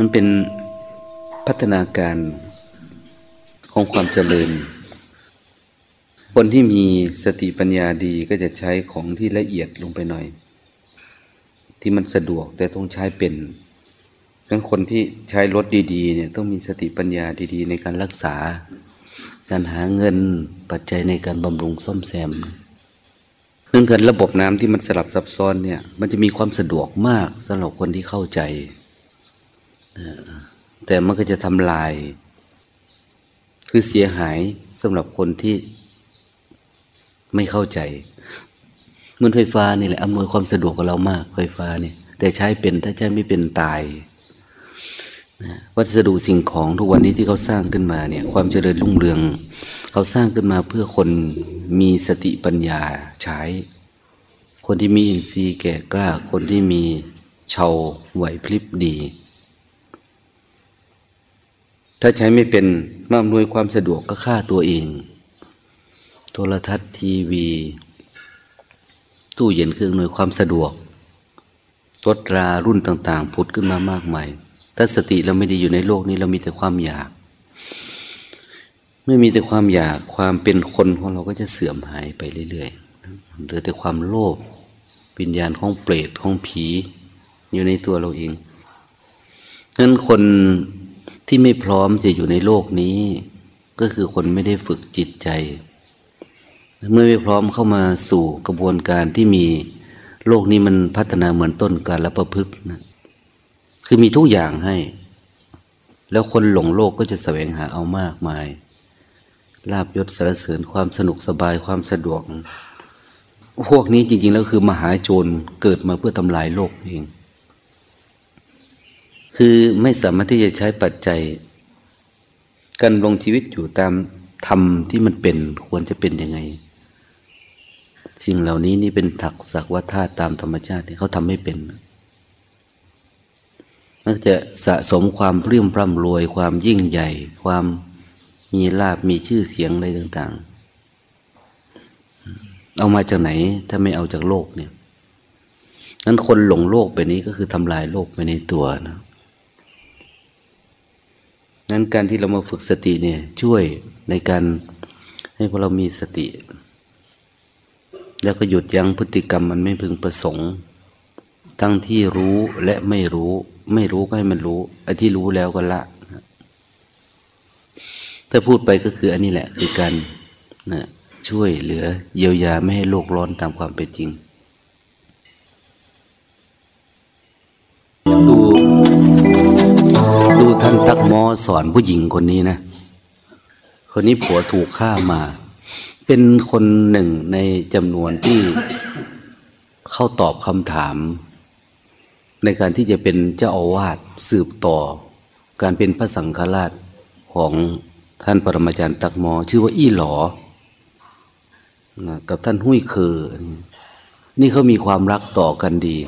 มันเป็นพัฒนาการของความเจริญ คนที่มีสติปัญญาดีก็จะใช้ของที่ละเอียดลงไปหน่อย ที่มันสะดวกแต่ต้องใช้เป็นงั้นคนที่ใช้รถดีๆเนี่ยต้องมีสติปัญญาดีๆ ในการรักษา การหาเงินปัจจัยในการบำรุงซ่อมแซมเรื่องการระบบน้ำที่มันสลับซับซ้อนเนี่ย มันจะมีความสะดวกมากสำหรับคนที่เข้าใจ แต่มันก็จะทำลาย คือเสียหายสำหรับคนที่ไม่เข้าใจเหมือนไฟฟ้านี่แหละอำนวยความสะดวกกับเรามาก ไฟฟ้าเนี่ย แต่ใช้เป็นถ้าใช้ไม่เป็นตายวัสดุสิ่งของทุกวันนี้ที่เขาสร้างขึ้นมาเนี่ย ความเจริญรุ่งเรือง เขาสร้างขึ้นมาเพื่อคนมีสติปัญญาใช้ คนที่มีอินทรีย์แก่กล้า คนที่มีเชาไหวพริบดี ถ้าใช้ไม่เป็นมาอำนวยความสะดวกก็ฆ่าตัวเอง โทรทัศน์ทีวี ตู้เย็นเครื่องหน่วยความสะดวกรถรารุ่นต่าง ๆ ผุดขึ้นมามากมายถ้าสติเราไม่ได้อยู่ในโลกนี้เรามีแต่ความอยากไม่มีแต่ความอยากความเป็นคนของเราก็จะเสื่อมหายไปเรื่อยๆเหลือแต่ความโลภวิญญาณของเปรตของผี อยู่ในตัวเราเองนั้นคน ที่ไม่พร้อมจะอยู่ในโลกนี้ ก็คือคนไม่ได้ฝึกจิตใจ เมื่อไม่พร้อมเข้ามาสู่กระบวนการที่มีโลกนี้มันพัฒนาเหมือนต้นการละประพฤกนะคือมีทุกอย่างให้ แล้วคนหลงโลกก็จะแสวงหาเอามากมายลาบยศสารเสริญความสนุกสบายความสะดวก พวกนี้จริงๆแล้วคือมหาโจรเกิดมาเพื่อทำลายโลกเอง คือไม่สามารถที่จะใช้ปัจจัย การลงชีวิตอยู่ตามธรรมที่มันเป็นควรจะเป็นยังไง สิ่งเหล่านี้นี่เป็นถักสักวัฏาตามธรรมชาติเขาทำไม่เป็นมันจะสะสมความเรี่ยมร่ำรวย ความยิ่งใหญ่ ความมีลาบมีชื่อเสียงอะไรต่าง ๆ เอามาจากไหนถ้าไม่เอาจากโลกเนี่ยนั้นคนหลงโลกไปนี้ก็คือทำลายโลกไปในตัวนะ นั้นการที่เรามาฝึกสติเนี่ยช่วยในการให้พวกเรามีสติ แล้วก็หยุดยั้งพฤติกรรมมันไม่พึงประสงค์ ทั้งที่รู้และไม่รู้ ไม่รู้ก็ให้มันรู้ไอ้ที่รู้แล้วก็ละถ้าพูดไปก็คืออันนี้แหละคือการนะช่วยเหลือเยียวยาไม่ให้โลกร้อนตามความเป็นจริงดู ดูท่านตักมอสอนผู้หญิงคนนี้นะ คนนี้ผัวถูกฆ่ามา เป็นคนหนึ่งในจำนวนที่เข้าตอบคำถาม ในการที่จะเป็นเจ้าอาวาสสืบต่อ การเป็นพระสังฆราชของท่านปรมาจารย์ตักมอ ชื่อว่าอี้หลอกับท่านหุ้ยเคอนี่เขามีความรักต่อกันดี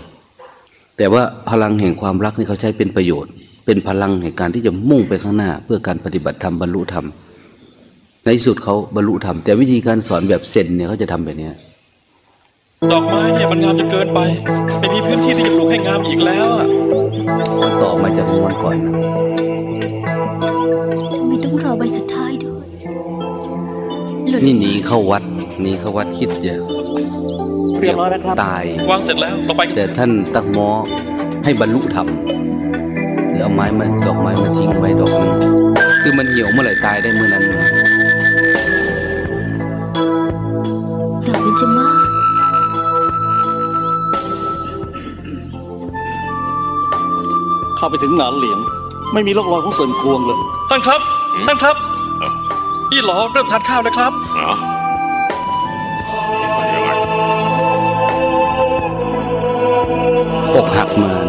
แต่ว่าพลังแห่งความรักนี่เขาใช้เป็นประโยชน์ เป็นพลังแห่งการที่จะมุ่งไปข้างหน้า เพื่อการปฏิบัติธรรมบรรลุธรรม ในสุดเขาบรรลุธรรม แต่วิธีการสอนแบบเซนเนี่ยเขาจะทำแบบนี้ดอกไม้เนี่ยมันงามจนเกินไปไม่มีพื้นที่ที่จะปลูกให้งามอีกแล้วอะต่อมาจากวันก่อนนะทำไมต้องรอใบสุดท้ายด้วยนี่หนีเข้าวัดหนีเข้าวัดคิดเยอะเรียบร้อยแล้วครับตายวางเสร็จแล้วเราไปแต่ท่านตักมอให้บรรลุธรรม เดี๋ยวเอาไม้มาดอกไม้มาทิ้งไว้ดอกนึงคือมันเหี่ยวเมื่อไหร่ตายได้เมื่อนั้นดอกเบญจมาข้าไปถึงหนานเหลียง ไม่มีร่องรอยของเสินควงเลย ท่านครับ ท่านครับพี่หลอเริ่มทานข้าวแล้วครับอกหักมา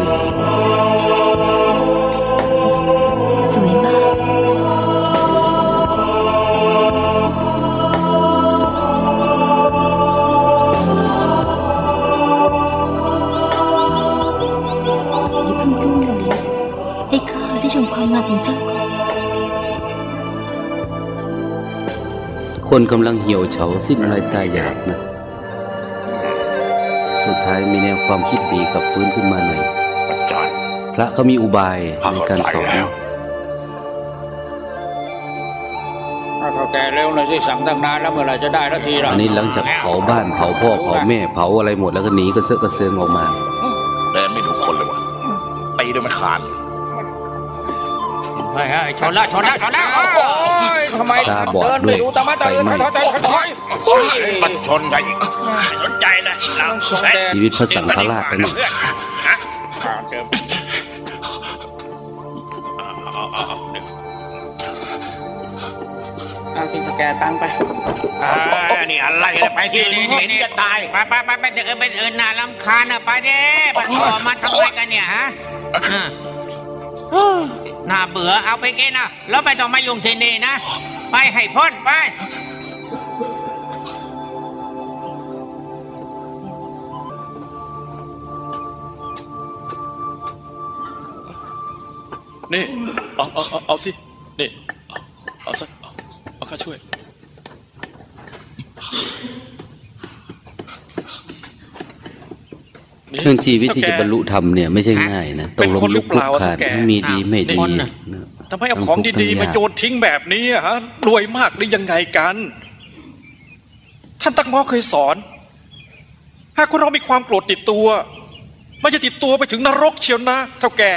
งามของเจ้าก่อนคนกำลังเหี่ยวเฉาสิ้นอะไรตายอยากนะ สุดท้ายมีแนวความคิดดีกับฟื้นขึ้นมาหน่อยอาจารย์พระเขามีอุบายข้าในเข้าการใจสอนแล้วถ้าเขาแก่เร็วหน่อยสิสั่งตั้งนานแล้วเมื่อไหรจะได้ละทีละอันนี้หลังจากเผาบ้านเผาพ่อเผาแม่เผาอะไรหมดแล้วก็หนีก็เสือกกระเซิงออกมาเดินไม่ดูคนเลยวะตีด้วยไม่ขาดเฮ้ยเฮ้ยชนแล้วชนแล้วชนแล้วโอ้ยทำไมตาบอดเดินด้วไม่ยดูตามมาตาเดินไฟถอยไหม้ถอยถอยถอยโอ้ยมันชนใครอีกไม่สนใจเลยเราส่งแดดชีวิตพระสังฆราชนะนี่เพื่อนฮะขาดเดิมเอาเอาเอาเดี๋ยวเอาที่ตะแกตังไปอ่านี่อะไรเนี่ยไปที่นี่นี่นี่จะตาย ไปไปไปไปเดี๋ยวไปเอินน่าลำคาญอะไปเด้บัดคอมาทำอะไรกันเนี่ยฮะอืมเฮ้ย น่าเบื่อเอาไปกินนะแล้วไม่ต้องมายุ่งที่นี่นะ ไปให้พ้นไป นี่เอาเอาเอาเอาสินี่เอาเอาสักเอาเอาข้าช่วย เรื่องชีวิตที่จะเท่าแก่บรรลุธรรมเนี่ยไม่ใช่ง่ายนะต้องเป็นล้มคนหรืลุอกเปคลุกล่าอะคลานเท่าแก่ทั้งมีดีไม่ดีคนน่ะนะทำไมเอาของดีๆมาโยนทิ้งแบบนี้อะฮะรวยมากหรือยังไงกัน ท่านตักหมอเคยสอนหากคนเรามีความโกรธติดตัวมันจะติดตัวไปถึงนรกเชียวนะเท่าแก่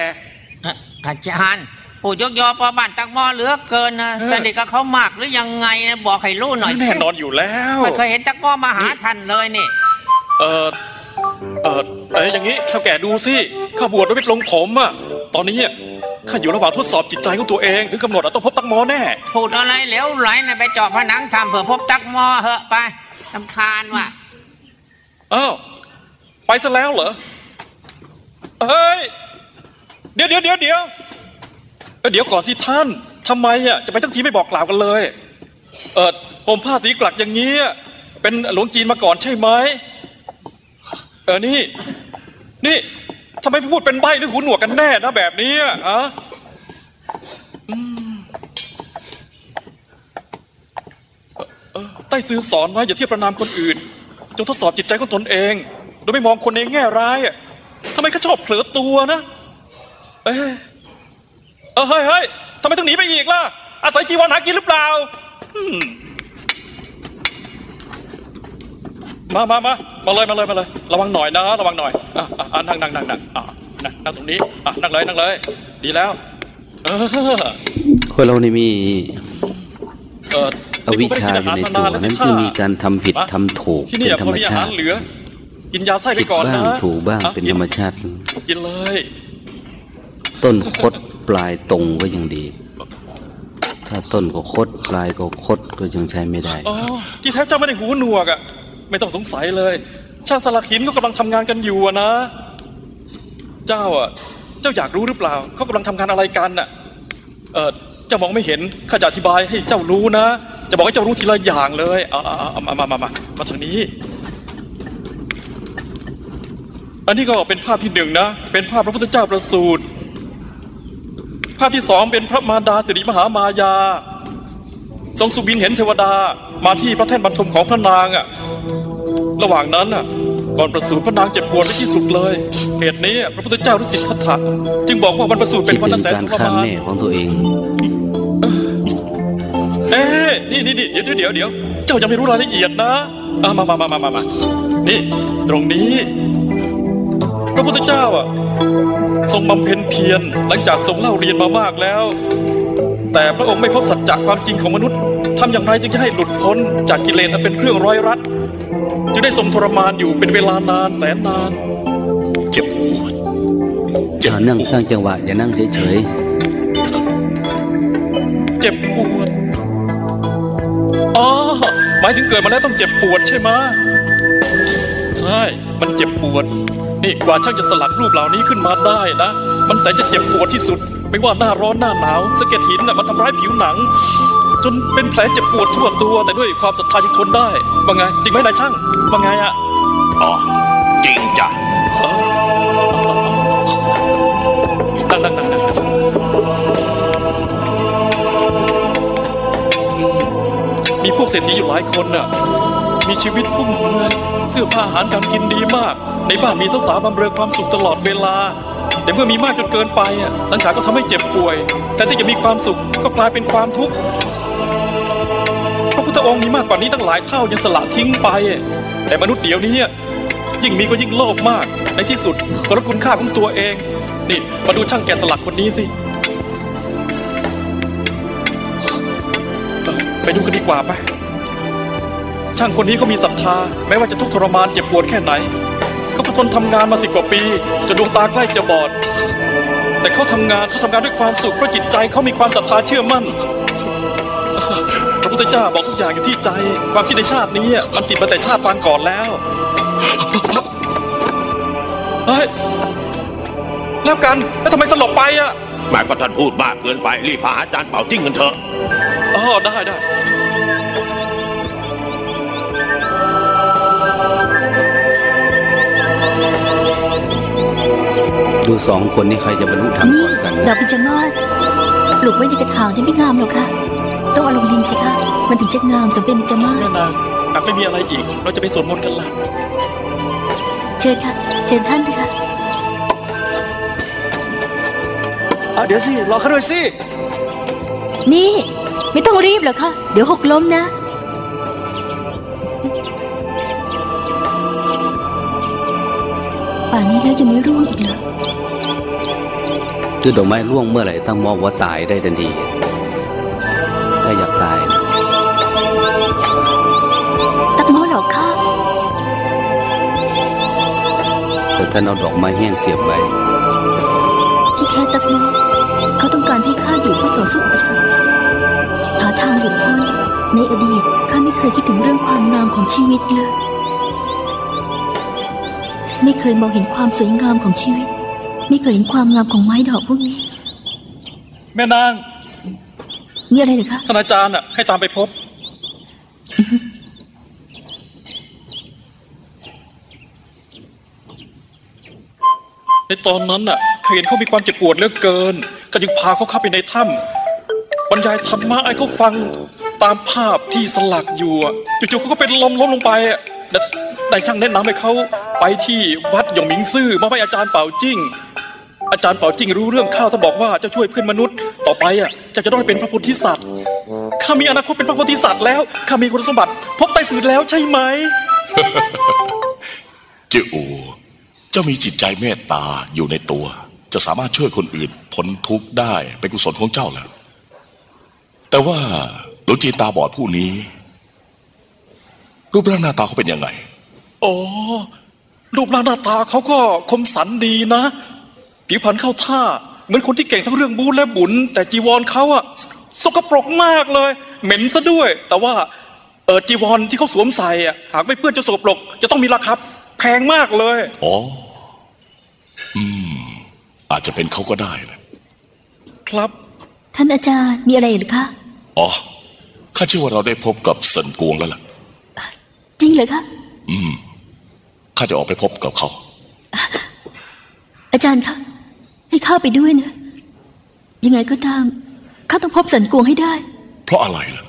อะอาจารย์ปู่ยกยอปอบ้านตักหมอเหลือเกินนะเออสนิทกับเขามากหรือยังไงนะบอกให้รู้หน่อยสิแน่นอนอยู่แล้วไม่เคยเห็นตักหมอมาหาท่านเลยนี่ เออ เออเอออย่างนี้เท่าแก่ดูสิข้าบวชด้วยไม่ลงผมอะตอนนี้อะข้าอยู่ระหว่างทดสอบจิตใจของตัวเองถึงกำหนดอะต้องพบตักหมอแน่ พูดอะไรเหลวไหลนะไปเจาะผนังทำเผื่อพบตักหมอเหอะไปลำคาญว่ะอ้าวไปซะแล้วเหรอเฮ้ยเดี๋ยวเดี๋ยวเดี๋ยวเดี๋ยวเอ้ยเดี๋ยวก่อนสิท่านทำไมอะจะไปทั้งทีไม่บอกกล่าวกันเลย เออผมผ้าสีกลักอย่างนี้อะเป็นหลวงจีนมาก่อนใช่ไหม เออนี่ นี่ทำไมพูดเป็นใบหรือหูหนวกกันแน่นะแบบนี้อะอะอืมเอ่อเออใต้ซื้อสอนไว้อย่าเทียบประนามคนอื่น จงทดสอบจิตใจของตนเอง โดยไม่มองคนในแง่ร้ายอะทำไมเขาชอบเผลอตัวนะ เอ้ยเอเฮ้ยเฮ้ยทำไมต้องหนีไปอีกล่ะ อาศัยจีวรหากินหรือเปล่าอืม มามามามาเลยมาเลยมาเลย ระวังหน่อยนะ ระวังหน่อยอะอะอะนั่งนั่งนั่งนั่งอะนั่งนั่งตรงนี้อะนั่งเลยนั่งเลย ดีแล้ว เออคนเรานี่มีเอออวิชชาอยู่ในตัวนั้นจึงมีการทำผิดทำถูกที่เป็นี่นอะธรพอรมมีอาชาหารติเหลือ กินยาไส้ไปผิดก่อนบ้างนะถูกบ้างอะเป็นกิธรรมชาติ กินเลยต้นคดปลายตรงก็ยังดี ถ้าต้นก็คดปลายก็คดก็ยังใช้ไม่ได้ อ๋อที่แท้เจ้าไม่ได้หูหนวกอะ ไม่ต้องสงสัยเลยช่างสลักหินก็กำลังทำงานกันอยู่นะ เจ้าอะเจ้าอยากรู้หรือเปล่าเขากำลังทำงานอะไรกันน่ะเออเจ้ามองไม่เห็นข้าจะอธิบายให้เจ้ารู้นะ จะบอกให้เจ้ารู้ทีละอย่างเลยเอาเอาเอาเอามามามามามาทางนี้ อันนี้ก็เป็นภาพที่หนึ่งนะ เป็นภาพพระพุทธเจ้าประสูติภาพที่สองเป็นพระมารดาสิริมหามายา ทรงสุบินเห็นเทวดามาที่พระแท่นบรรทมของพระนางอะระหว่างนั้นอะก่อนประสูติพระนางเจ็บปวดที่สุดเลยเหตุนี้พระพุทธเจ้าฤทธิ์ทัตถะจึงบอกว่าวันประสูติเป็นวันถึอังนแสนทุรฆ่ามานแม่ของตัวเองเอ๊ะนี่นี่นี่เดี๋ยวเดี๋ยวเดี๋ยวเจ้ายังไม่รู้รายละเอียดนะอะมามามามามามานี่ ตรงนี้ พระพุทธเจ้าอะทรงบำเพ็ญเพียรหลังจากทรงเล่าเรียนมามากแล้ว แต่พระองค์ไม่พบสัจจะความจริงของมนุษย์ทำอย่างไรจึงจะให้หลุดพ้นจากกิเลสอันเป็นเครื่องร้อยรัดจึงได้ทรงทรมานอยู่เป็นเวลานานแสนนาน เจ็บปวดอ่านั่งสร้างจังหวะอย่านั่งเฉยเจ็บปวดอ๋อหมายถึงเกิดมาแล้วต้องเจ็บปวดใช่ไหมะใช่มันเจ็บปวด นี่กว่าช่างจะสลักรูปเหล่านี้ขึ้นมาได้นะ มันแสนจะเจ็บปวดที่สุด ไม่ว่าหน้าร้อนหน้าหนาวสะเก็ดหินน่ะมันทำร้ายผิวหนัง จนเป็นแผลเจ็บปวดทั่วตัว แต่ด้วยความศรัทธายังทนได้ว่าไง จริงไหมนายช่างว่าไงอะอ๋อจริงจ้ะนั่งนั่งนั่งนั่งนั่งมีพวกเศรษฐีอยู่หลายคนน่ะมีชีวิตฟุ่มเฟือยเสื้อผ้าอาหารการกินดีมาก ในบ้านมีสาวๆบำเรอความสุขตลอดเวลา แต่เมื่อมีมากจนเกินไปอะสังขารก็ทำให้เจ็บป่วย แต่ที่จะมีความสุขก็กลายเป็นความทุกข์พระพุทธองค์มีมากกว่านี้ตั้งหลายเท่ายังสละทิ้งไป แต่มนุษย์เดี๋ยวนี้ยิ่งมีก็ยิ่งโลภมาก ในที่สุดก็ลดคุณค่าของตัวเอง นี่มาดูช่างแกะสลักคนนี้สิไปดูกันดีกว่าไปช่างคนนี้เขามีศรัทธา แม้ว่าจะทุกข์ทรมานเจ็บปวดแค่ไหน ทนทำงานมาสิบกว่าปีจนดวงตาใกล้จะบอด แต่เขาทำงานเขาทำงานด้วยความสุขเพราะจิตใจเขามีความศรัทธาเชื่อมั่นพระพุทธเจ้าบอกทุกอย่างอยู่ที่ใจ ความคิดในชาตินี้มันติดมาแต่ชาติปางก่อนแล้วเฮ้ยแล้วกันแล้วทำไมสลบไปอะแม่ก็ท่านพูดมากเกินไปรีบพาอาจารย์เป่าจิ้งกันเถอะอ๋อได้ได้ ดูสองคนนี้ใครจะบรรลุธรรมนี่ก่อนกันดอนะกเบญจมาศปลูกไว้ในกระถางนี่ไม่งามหรอกค่ะต้องเอาลงดินสิคะมันถึงจะงามสมเป็นเบญจมาศแม่นางหากไม่มีอะไรอีก เราจะไปสวดมนต์กันละเชิญค่ะ เชิญท่านเถอะค่ะอะเดี๋ยวสิรอเขาด้วยสินี่ ไม่ต้องรีบหรอกค่ะ เดี๋ยวหกล้มนะ ป่านนี้แล้วยังไม่ร่วงอีกเหรอคือดอกไม้ร่วงเมื่อไหร่ต้องมองว่าตายได้ทันทีถ้าอยากตายนะตักหม้อหรอกค่ะแต่ท่านเอาดอกไม้แห้งเสียบไว้ที่แท้ตักหม้อเขาต้องการให้ข้าอยู่เพื่อต่อสู้อุปสรรคหาทางหลุดพ้นในอดีตข้าไม่เคยคิดถึงเรื่องความงามของชีวิตเลย ไม่เคยมองเห็นความสวยงามของชีวิต ไม่เคยเห็นความงามของไม้ดอกพวกนี้ แม่นาง มีอะไรเหรือคะท่านอาจารย์อะให้ตามไปพบ ในตอนนั้นน่ะเคยเห็นเขามีความเจ็บปวดเหลือเกิน ก็จึงพาเขาเข้าไปในถ้ำบรรยายธรรมะให้เขาฟังตามภาพที่สลักอยู่อะจู่ๆเขาก็เป็นลมล้มลงไปอะ แต่ได้ช่างแนะนำให้เขาไปที่วัดหยงหมิงซื่อมาให้อาจารย์เป่าจิ้ง อาจารย์เป่าจิ้งรู้เรื่องข้าวท่านบอกว่าจะช่วยเพื่อนมนุษย์ ต่อไปอะจะจะต้องเป็นพระโพธิสัตว์ข้ามีอนาคตเป็นพระโพธิสัตว์แล้วข้ามีคุณสมบัติ พบไต้ฝืนแล้วใช่ไหม เจ้าอูเจ้ามีจิตใจเมตตาอยู่ในตัว จะสามารถช่วยคนอื่นพ้นทุกข์ได้เป็นกุศลของเจ้าแล้ว แต่ว่าหลวงจีนตาบอดผู้นี้ รูปร่างหน้าตาเขาเป็นยังไง โอ้รูปร่างหน้าตาเขาก็คมสันดีนะ ผิวพรรณเข้าท่า เหมือนคนที่เก่งทั้งเรื่องบูและบุญ แต่จีวรเขาอะสกปรกมากเลย เหม็นซะด้วย แต่ว่าเออจีวรที่เขาสวมใส่อะหากไม่เปื้อนจะสกปรก จะต้องมีราคาแพงมากเลย อ๋อ อืม อาจจะเป็นเขาก็ได้นะครับ ท่านอาจารย์มีอะไรเหรือคะ อ๋อ ข้าเชื่อว่าเราได้พบกับเซินกวงแล้วล่ะ จริงเหรอคะ อืม ข้าจะออกไปพบกับเขา อาจารย์คะให้ข้าไปด้วยนะยังไงก็ตามข้าต้องพบสันกวงให้ได้ เพราะอะไรล่ะ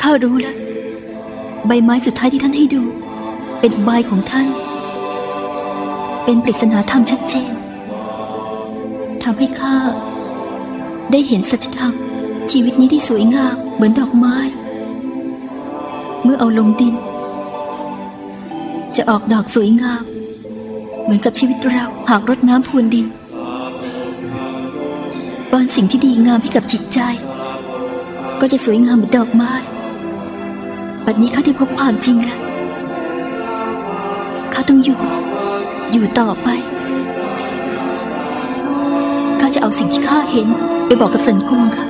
ข้ารู้แล้วใบไม้สุดท้ายที่ท่านให้ดู เป็นใบของท่าน เป็นปริศนาธรรมชัดเจนทำให้ข้าได้เห็นสัจธรรม ชีวิตนี้ที่สวยงามเหมือนดอกไม้ เมื่อเอาลงดิน จะออกดอกสวยงาม เหมือนกับชีวิตเราหากรดน้ำพรวนดินป้อนสิ่งที่ดีงามให้กับจิตใจ ก็จะสวยงามเหมือนดอกไม้บัดนี้ข้าได้พบความจริงแล้วข้าต้องอยู่ อยู่ต่อไปข้าจะเอาสิ่งที่ข้าเห็นไปบอกกับสันกวงค่ะ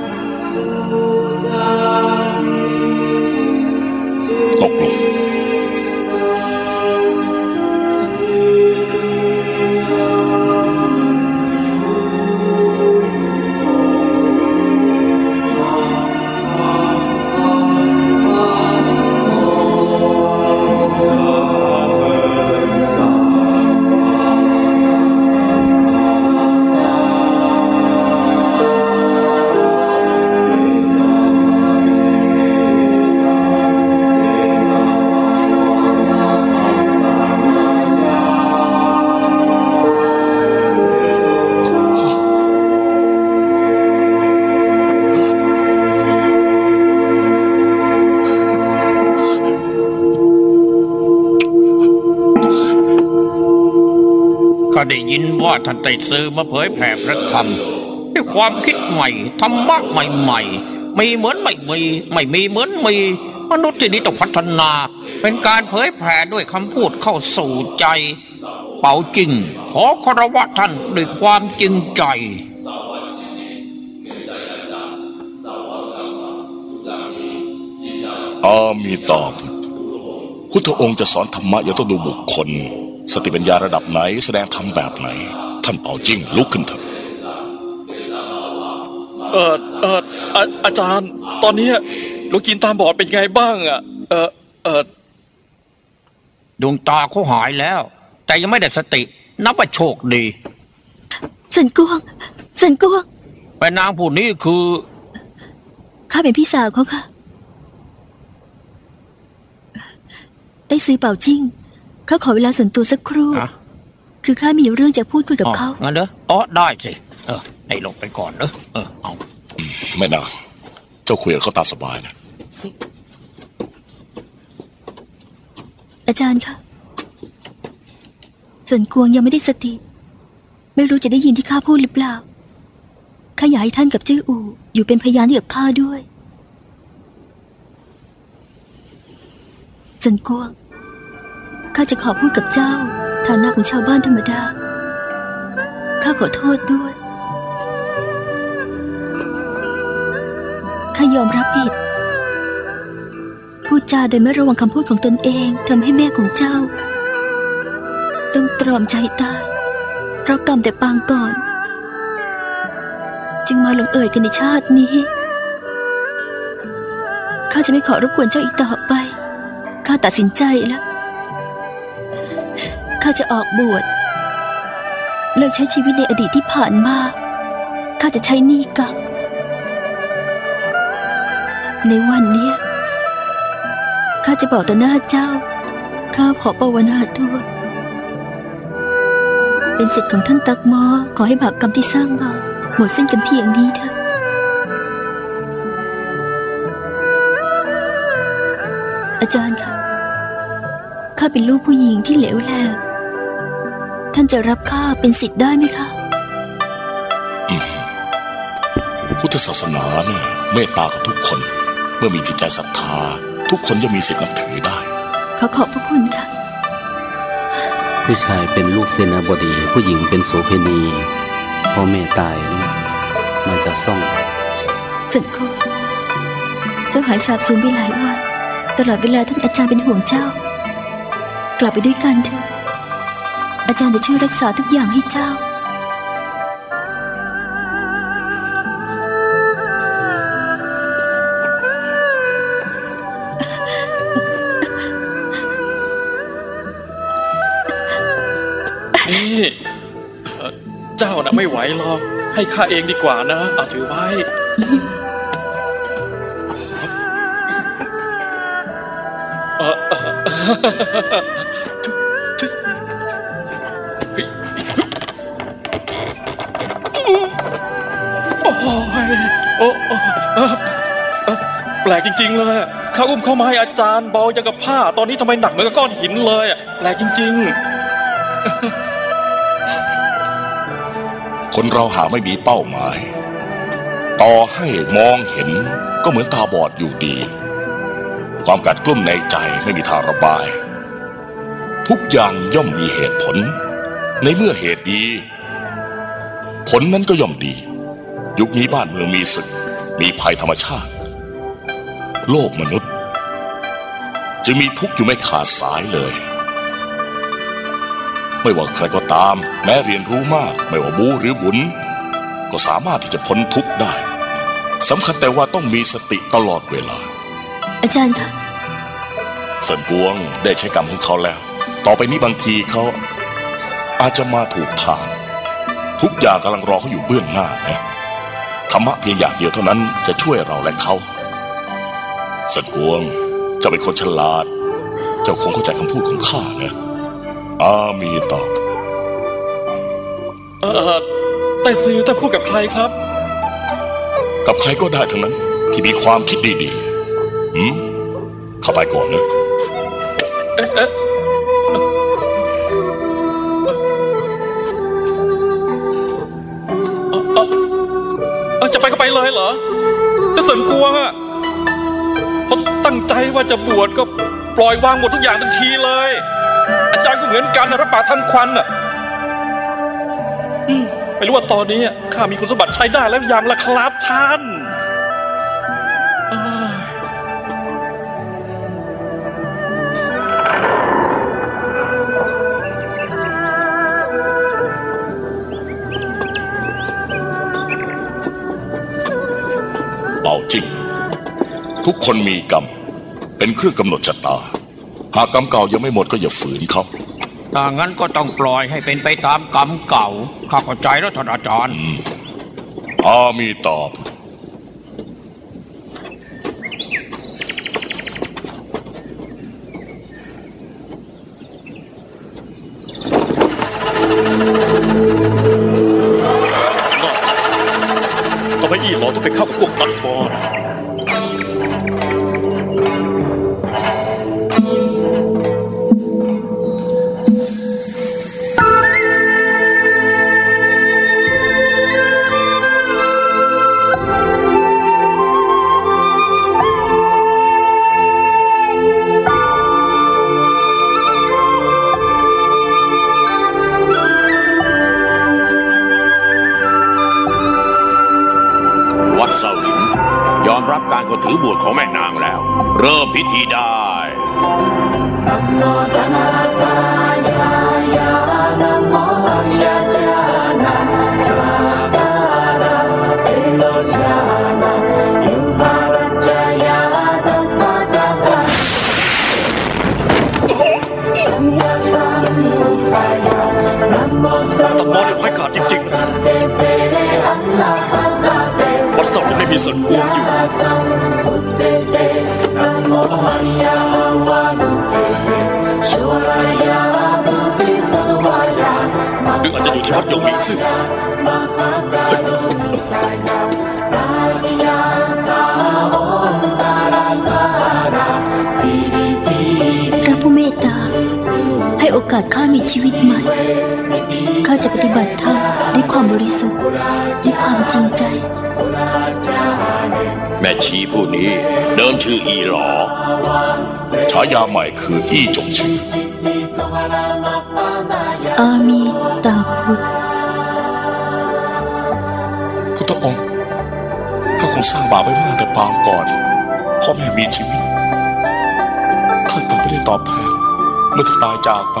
ก็ได้ยินว่าท่านไต่ซื้อมาเผยแผ่พระธรรมด้วยความคิดใหม่ธรรมะใหม่ๆมีเหมือนไม่มีไม่มีเหมือนมีมนุษย์ที่นี้ต้องพัฒนา เป็นการเผยแผ่ด้วยคำพูดเข้าสู่ใจ เป่าจริง ขอคารวะท่านด้วยความจริงใจอามีตาพุทธพุทธองค์จะสอนธรรมะยังต้องดูบุคคล สติปัญญาระดับไหนแสดงธรรมแบบไหน ท่านเป่าจิ้งลุกขึ้นเถอะเออเอออาอาจารย์ ตอนเนี้ยหลูกจีนตาบอดเป็นไงบ้างอะเออเออดวงตาเขาหายแล้ว แต่ยังไม่ได้สติ นับว่าโชคดีสันกวงสันกวงแต่นางผู้นี้คือข้าเป็นพี่สาวเขาค่ะ ได้ซื้อเป่าจิ้งเขาขอเวลาส่วนตัวสักครู่อะคือข้ามีเรื่องจะพูดคุยกับอ๋อเขางั้นเด้ออ๋อได้สิ เออให้ลงไปก่อนเด้อเออเอา ไม่นานเจ้าคุยกับเขาตามสบายนะ อาจารย์คะสันกวงยังไม่ได้สติ ไม่รู้จะได้ยินที่ข้าพูดหรือเปล่า ข้าอยากให้ท่านกับจื้ออู่อยู่เป็นพยานให้กับข้าด้วยสันกวง ข้าจะขอพูดกับเจ้า ฐานะของชาวบ้านธรรมดา ข้าขอโทษด้วย ข้ายอมรับผิด พูดจาโดยไม่ระวังคำพูดของตนเองทำให้แม่ของเจ้า ต้องตรอมใจตาย เพราะกรรมแต่ปางก่อน จึงมาลงเอ่ยกันในชาตินี้ ข้าจะไม่ขอรบกวนเจ้าอีกต่อไป ข้าตัดสินใจแล้วาจะออกบวชเลิกใช้ชีวิตในอดีตที่ผ่านมา ข้าจะใช้หนี้กรรมในวันเนี้ยข้าจะบอกต่อหน้าเจ้า ข้าขอภาวนาตัวยเป็นสิทธิ์ของท่านตักหมอ ขอให้บาปกรรมที่สร้างมาหมดสิ้นกันเพียงนี้เถอะอาจารย์คะข้าเป็นลูกผู้หญิงที่เหลวแหลก ท่านจะรับข้าเป็นสิทธิ์ได้ไหมคะพุทธศาสนาเนี่ยเมตตากับทุกคน เมื่อมีจิตใจศรัทธา ทุกคนย่อมมีสิทธิ์นับถือได้ ขอขอบพระคุณค่ะ ผู้ชายเป็นลูกเสนาบดี ผู้หญิงเป็นโสเพณีพ่อแม่ตายมาจากซ่องจันโกเจ้าหายสาบสูญไปหลายวัน ตลอดเวลาท่านอาจารย์เป็นห่วงเจ้า กลับไปด้วยกันเถอะ อาจารย์จะช่วยรักษาทุกอย่างให้เจ้า นี่เอ่อเจ้าน่ะไม่ไหวหรอก ให้ข้าเองดีกว่านะ เอาถือไว้ เออ ริง ๆ เลยข้าอุ้มเข้ามาให้อาจารย์เบาอย่างกับผ้า ตอนนี้ทำไมหนักเหมือนกับก้อนหินเลยแปลกจริง ๆ คนเราหาไม่มีเป้าหมาย ต่อให้มองเห็นก็เหมือนตาบอดอยู่ดี ความกัดกลุ้มในใจไม่มีทางระบาย ทุกอย่างย่อมมีเหตุผล ในเมื่อเหตุดี ผลนั้นก็ย่อมดี ยุคนี้บ้านเมืองมีศึก มีภัยธรรมชาติ โลกมนุษย์ จึงมีทุกข์อยู่ไม่ขาดสายเลย ไม่ว่าใครก็ตาม แม้เรียนรู้มาก ไม่ว่าบูหรือบุญ ก็สามารถที่จะพ้นทุกข์ได้สำคัญแต่ว่าต้องมีสติตลอดเวลา อาจารย์คะเสินกวงได้ใช้กรรมของเขาแล้ว ต่อไปนี้บางทีเขาอาจจะมาถูกทาง ทุกอย่างกำลังรอเขาอยู่เบื้องหน้านะธรรมะเพียงอย่างเดียวเท่านั้นจะช่วยเราและเขา เสินกวง เจ้าเป็นคนฉลาด เจ้าคงเข้าใจคำพูดของข้านะอามีตอบเออไต้ซือท่านพูดกับใครครับ กับใครก็ได้ทั้งนั้น ที่มีความคิดดีๆหืม เข้าไปก่อนนะ ว่าจะบวชก็ปล่อยวางหมดทุกอย่างทันทีเลย อาจารย์ก็เหมือนกันนะรับปาท่านควันอะไม่รู้ว่าตอนนี้ข้ามีคุณสมบัติใช้ได้แล้วยังล่ะครับท่านเอ้ยเป่าจริงทุกคนมีกรรม เป็นเครื่องกำหนดชะตา หากกรรมเก่ายังไม่หมดก็อย่าฝืนเขาถ้างั้นก็ต้องปล่อยให้เป็นไปตามกรรมเก่า ข้าเข้าใจแล้วท่านอาจารย์ อามีตอบ ถือบวชของแม่นางแล้ว เริ่มพิธี วัดเสายังไม่มีสินกวงอยู่ หรืออาจจะอยู่ที่วัดหยงหมิงซื่อพระผู้เมตตา ให้โอกาสข้ามีชีวิตใหม่ ข้าจะปฏิบัติธรรมด้วยความบริสุทธิ์ด้วยความจริงใจ แม่ชีผู้นี้เดิมชื่ออีหลอฉายาใหม่คืออี้จงชื่ออามีตาพุทธพุทธองค์ข้าคงสร้างบาปไว้มากแต่ปางก่อนพ่อแม่มีชีวิตข้าตอบไม่ได้ตอบแทนเมื่อตายจากไป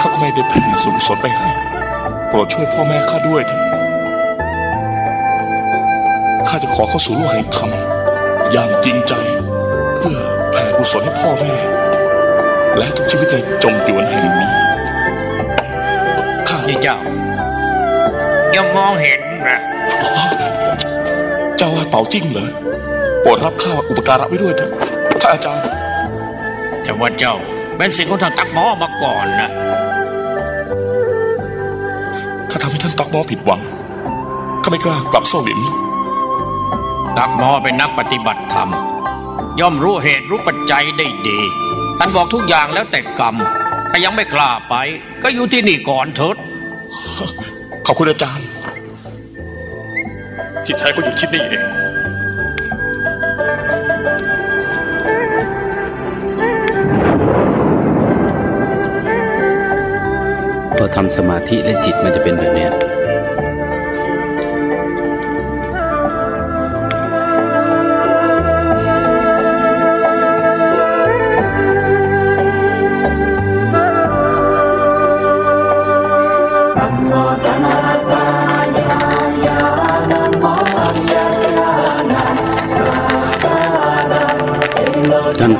ข้าก็ไม่ได้แผ่ส่วนกุศลไปให้โปรดช่วยพ่อแม่ข้าด้วยเถอะ ข้าจะขอเข้าสู่โลกแห่งธรรมอย่างจริงใจ เพื่อแผ่กุศลให้พ่อแม่ และทุกชีวิตในจงจวนแห่งนี้ข้านี่เจ้ายังมองเห็นนะเจ้าว่าเป่าจิ้งเหรอโปรดรับข้าอุปการะไว้ด้วยเถอะท่านอาจารย์ แต่ว่าเจ้าเป็นสิ่งของท่านตักหมอมาก่อนนะข้าทำให้ท่านตักหมอผิดหวังข้าไม่กล้ากลับโซหลิน ตักหมอเป็นนักปฏิบัติธรรม ย่อมรู้เหตุรู้ปัจจัยได้ดี ท่านบอกทุกอย่างแล้วแต่กรรมถ้ายังไม่กล้าไป ก็อยู่ที่นี่ก่อนเถิดขอบคุณอาจารย์ ที่แท้ก็อยู่ที่นี่เองพอทำสมาธิและจิตมันจะเป็นแบบเนี้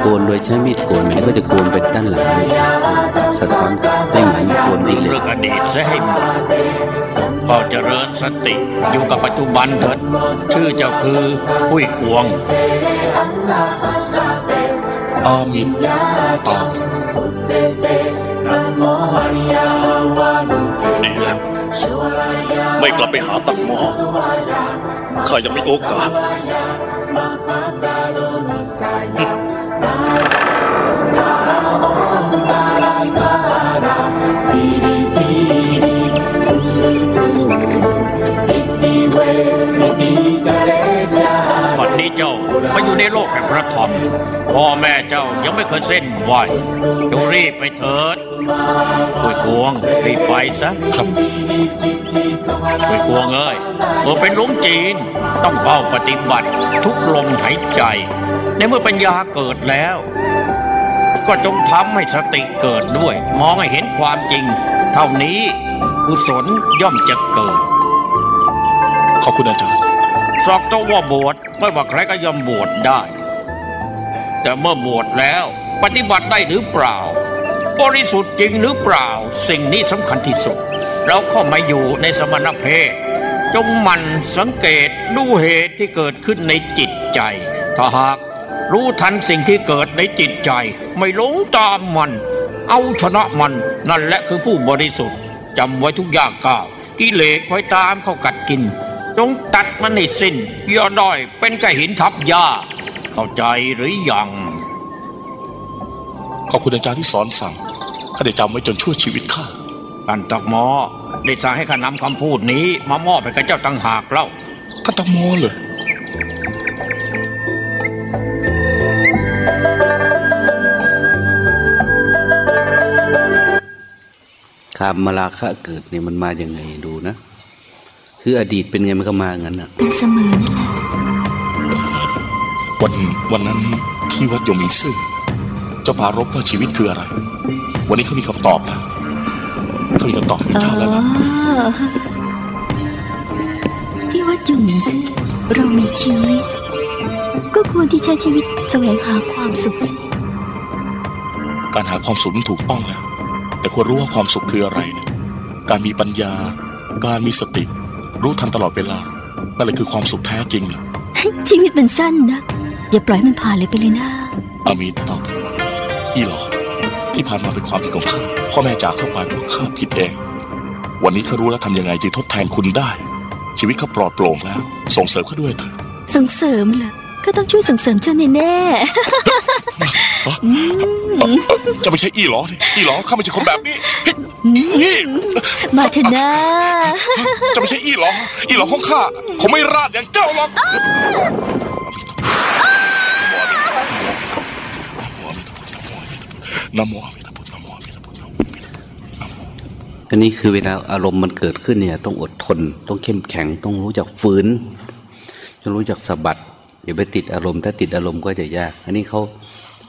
โกนโดยใช้มีดโกนมันก็จะโกนไปด้านหลังนี่สะท้อนให้เหมือนโกนดีเหล็เรื่กองอดีตซะให้หมดก็เจริญสติอยู่กับปัจจุบันเถิดชื่อเจ้าคือหุ้ยกวงอามินตอบดีแล้วไม่กลับไปหาตักหมอข้ายังมีโอกาส บัดนี้เจ้ามาอยู่ในโลกแห่งพระทำพ่อแม่เจ้ายังไม่เคยเส้นไหวจงรีบไปเถิดกล้วยกวงรีบไปซะครับกล้วยกวงเอ้ยเมื่อเป็นลุงจีนต้องเฝ้าปฏิบัติ ทุกลมหายใจ ในเมื่อปัญญาเกิดแล้ว ก็จงทำให้สติเกิดด้วย มองให้เห็นความจริง เท่านี้กุศลย่อมจะเกิด ขอบคุณอาจารย์ สอกต้องว่าบวชไม่ว่าใครก็ยอมบวชได้ แต่เมื่อบวชแล้วปฏิบัติได้หรือเปล่า บริสุทธิ์จริงหรือเปล่า สิ่งนี้สำคัญที่สุด เราเข้ามาอยู่ในสมณเพศจงมันสังเกตดูเหตุที่เกิดขึ้นในจิตใจ ถ้าหากรู้ทันสิ่งที่เกิดในจิตใจ ไม่หลงตามมัน เอาชนะมันนั่นแหละคือผู้บริสุทธิ์จำไว้ทุกอย่างก้าวกิเลสคอยตามเข้ากัดกิน จงตัดมันให้สิ้นอย่าด้อยเป็นแค่หินทับหญ้า เข้าใจหรือยัง ขอบคุณอาจารย์ที่สอนสั่งข้าได้จำไว้จนชั่วชีวิตข้าท่านตักหมอได้สั่งให้ข้านำคำพูดนี้มามอบให้กับเจ้าตังหากเล่าท่านตะโมเลยคามมาลาคะเกิดเนี่ยมันมาอย่างไงดูนะ คืออดีตเป็นไงมันก็มางั้นอะเป็นเสมอนั่นแหละวันวันนั้นที่วัดยมิงซื่อเจ้าปารบว่าชีวิตคืออะไร วันนี้เขามีคำตอบแล้วเขามีคำตอบให้อ๋อเจ้าแล้วนะที่วัดจุงหมิงซื่อเรามีชีวิต ก็ควรที่ใช้ชีวิตแสวงหาความสุขสิการหาความสุขนั้นถูกต้องแล้วแต่ควรรู้ว่าความสุขคืออะไรนะการมีปัญญา การมีสติ รู้ทันตลอดเวลา นั่นแหละคือความสุขแท้จริงล่ะชีวิตมันสั้นนะ อย่าปล่อยให้มันผ่านเลยไปเลยนะอามีตอบอีหลอที่ผ่านมาเป็นความผิดของข้าพ่อแม่จากเข้าไปเพราะข้าผิดเอง วันนี้ข้ารู้แล้วทำยังไงจึงทดแทนคุณได้ ชีวิตข้าปลอดโปร่งแล้ว ส่งเสริมข้าด้วยเถอะส่งเสริมเหรอ ก็ต้องช่วยส่งเสริมเจ้าแน่จะไม่ใช่อีหลอนี่อีหลอข้าไม่ใช่คนแบบนี้เฮ้ยนี่ๆมาเถอะนะ จะไม่ใช่อีหลออีหลอของข้าผมไม่ราดอย่างเจ้าหรอกนะโมอะมิตาพุทธนะโมอะมิตาพุทธนะโมอะมิตาพุทธนะโมอันนี้คือเวลาอารมณ์มันเกิดขึ้นเนี่ย ต้องอดทน ต้องเข้มแข็ง ต้องรู้จักฝืนต้องรู้จักสะบัด อย่าไปติดอารมณ์ถ้าติดอารมณ์ก็จะยาก อันนี้เขา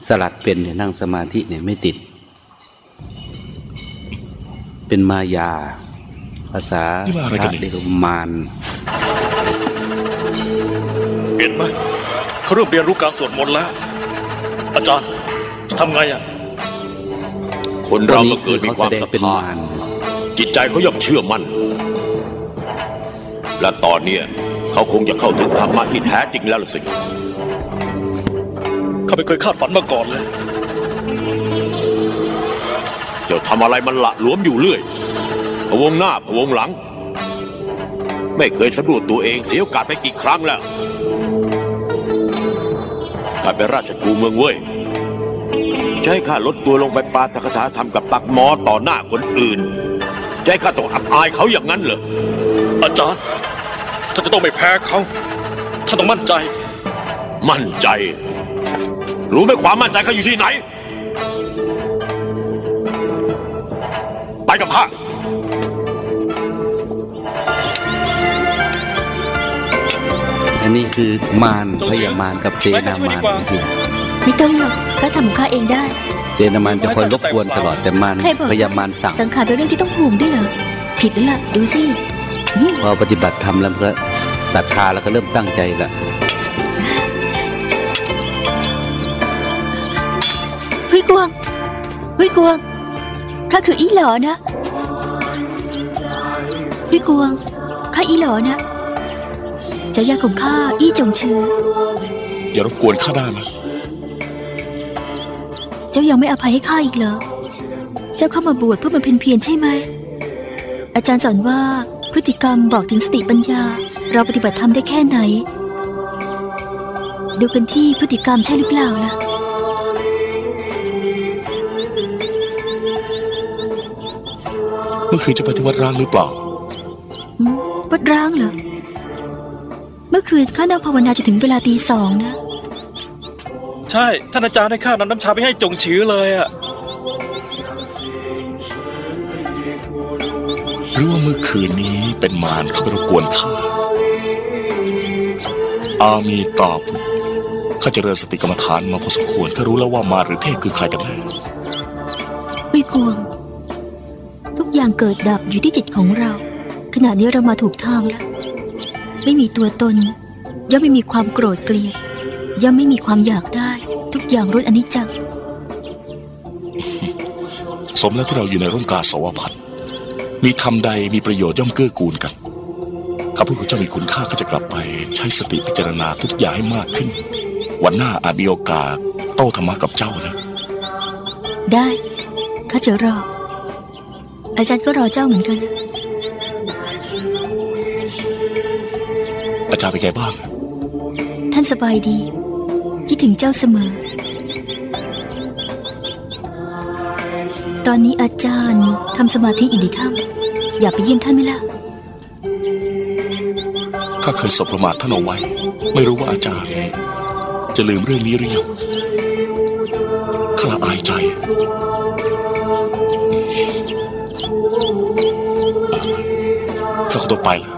สลัดเป็นเนี่ยนั่งสมาธิเนี่ยไม่ติด เป็นมายา ภาษานี่ว่าอะไรพกัระนเนี่ยเรียกว่ามารเห็นไหมเขาเริ่มเรียนรู้การสวดมนต์แล้ว อาจารย์จะทำไงอะคนเราเมื่อเกิดมีความแสดงศรัทเป็นธามารจิตใจเขาย่อมเชื่อมั่น และตอนเนี้ย เขาคงจะเข้าถึงธรรมะที่แท้จริงแล้วล่ะสิเขาไม่เคยคาดฝันมาก่อนเลย เจ้าทำอะไรมันละหลวมอยู่เรื่อยพะวงหน้าพะวงหลัง ไม่เคยสำรวจตัวเองเสียโอกาสไปกี่ครั้งแล้วข้าเป็นราชครูเมืองเว้ยจะให้ข้าลดตัวลงไปปาฐกถาธรรมกับตักหมอต่อหน้าคนอื่นจะให้ข้าต้องอับอายเขาอย่างนั้นเหรออาจารย์ ท่านจะต้องไม่แพ้เขาท่านต้องมั่นใจ มั่นใจ รู้ไหมความมั่นใจเขาอยู่ที่ไหน ไปกับข้าอันนี้คือมารเจ้าพเสือยามารกับเสนามารนี่คือไม่ต้องหรอกข้าทำของข้าเองได้ เสนามารจะคอยรบกวนตลอดแต่มารใครบอกพยามารสั่งสังขารเป็นเรื่องที่ต้องห่วงด้วยเหรอผิดแล้วล่ะดูสิอืม พอปฏิบัติธรรมแล้วมันก็ศรัทธาแล้วก็เริ่มตั้งใจละเฮ้ยกวางเฮ้ยกวางข้าคืออีหลอนะเฮ้ยกวางข้าอีหลอนะฉายาของข้าอี้จงชื่ออย่ารบกวนข้าได้ไหมเจ้ายังไม่อภัยให้ข้าอีกเหรอ เจ้าเข้ามาบวชเพื่อบำเพ็ญเพียรใช่ไหม อาจารย์สอนว่า พฤติกรรมบอกถึงสติปัญญา เราปฏิบัติธรรมได้แค่ไหน ดูกันที่พฤติกรรมใช่หรือเปล่าล่ะ เมื่อคืนจะไปที่วัดร้างหรือเปล่าอืมวัดร้างเหรอ เมื่อคืนข้านั่งภาวนาจนถึงเวลาตีสองนะใใช่ ท่านอาจารย์ให้ข้านำน้ำชาไปให้จงชื้อเลยอะ หรือว่าเมื่อคืนนี้เป็นมารเข้าไปรบกวนข้าอามีตาพุทธข้าเจริญสติกรรมฐานมาพอสมควรข้ารู้แล้วว่ามารหรือเทพคือใครกันแน่ไม่กวง ทุกอย่างเกิดดับอยู่ที่จิตของเรา ขณะนี้เรามาถูกทางแล้ว ไม่มีตัวตน ย่อมไม่มีความโกรธเกลียดย่อมไม่มีความอยากได้ ทุกอย่างรุนอนิจจังสมแล้วที่เราอยู่ในร่มกาสาวพัด มีธรรมใดมีประโยชน์ย่อมเกื้อกูลกันข้าพูดของเจ้ามีคุณค่าก็จะกลับไปใช้สติพิจารณาทุกอย่างให้มากขึ้น วันหน้าอาจมีโอกาสโต้ธรรมะกับเจ้านะ ได้ข้าจะรอ อาจารย์ก็รอเจ้าเหมือนกัน อาจารย์เป็นไงบ้าง ท่านสบายดี คิดถึงเจ้าเสมอ ตอนนี้อาจารย์ทำสมาธิอยู่ในถ้ำ อยากไปเยี่ยมท่านไหมล่ะ ข้าเคยสบประมาทท่านเอาไว้ ไม่รู้ว่าอาจารย์ จะลืมเรื่องนี้หรือยังข้าละอายใจ ข้าขอตัวไปแล้ว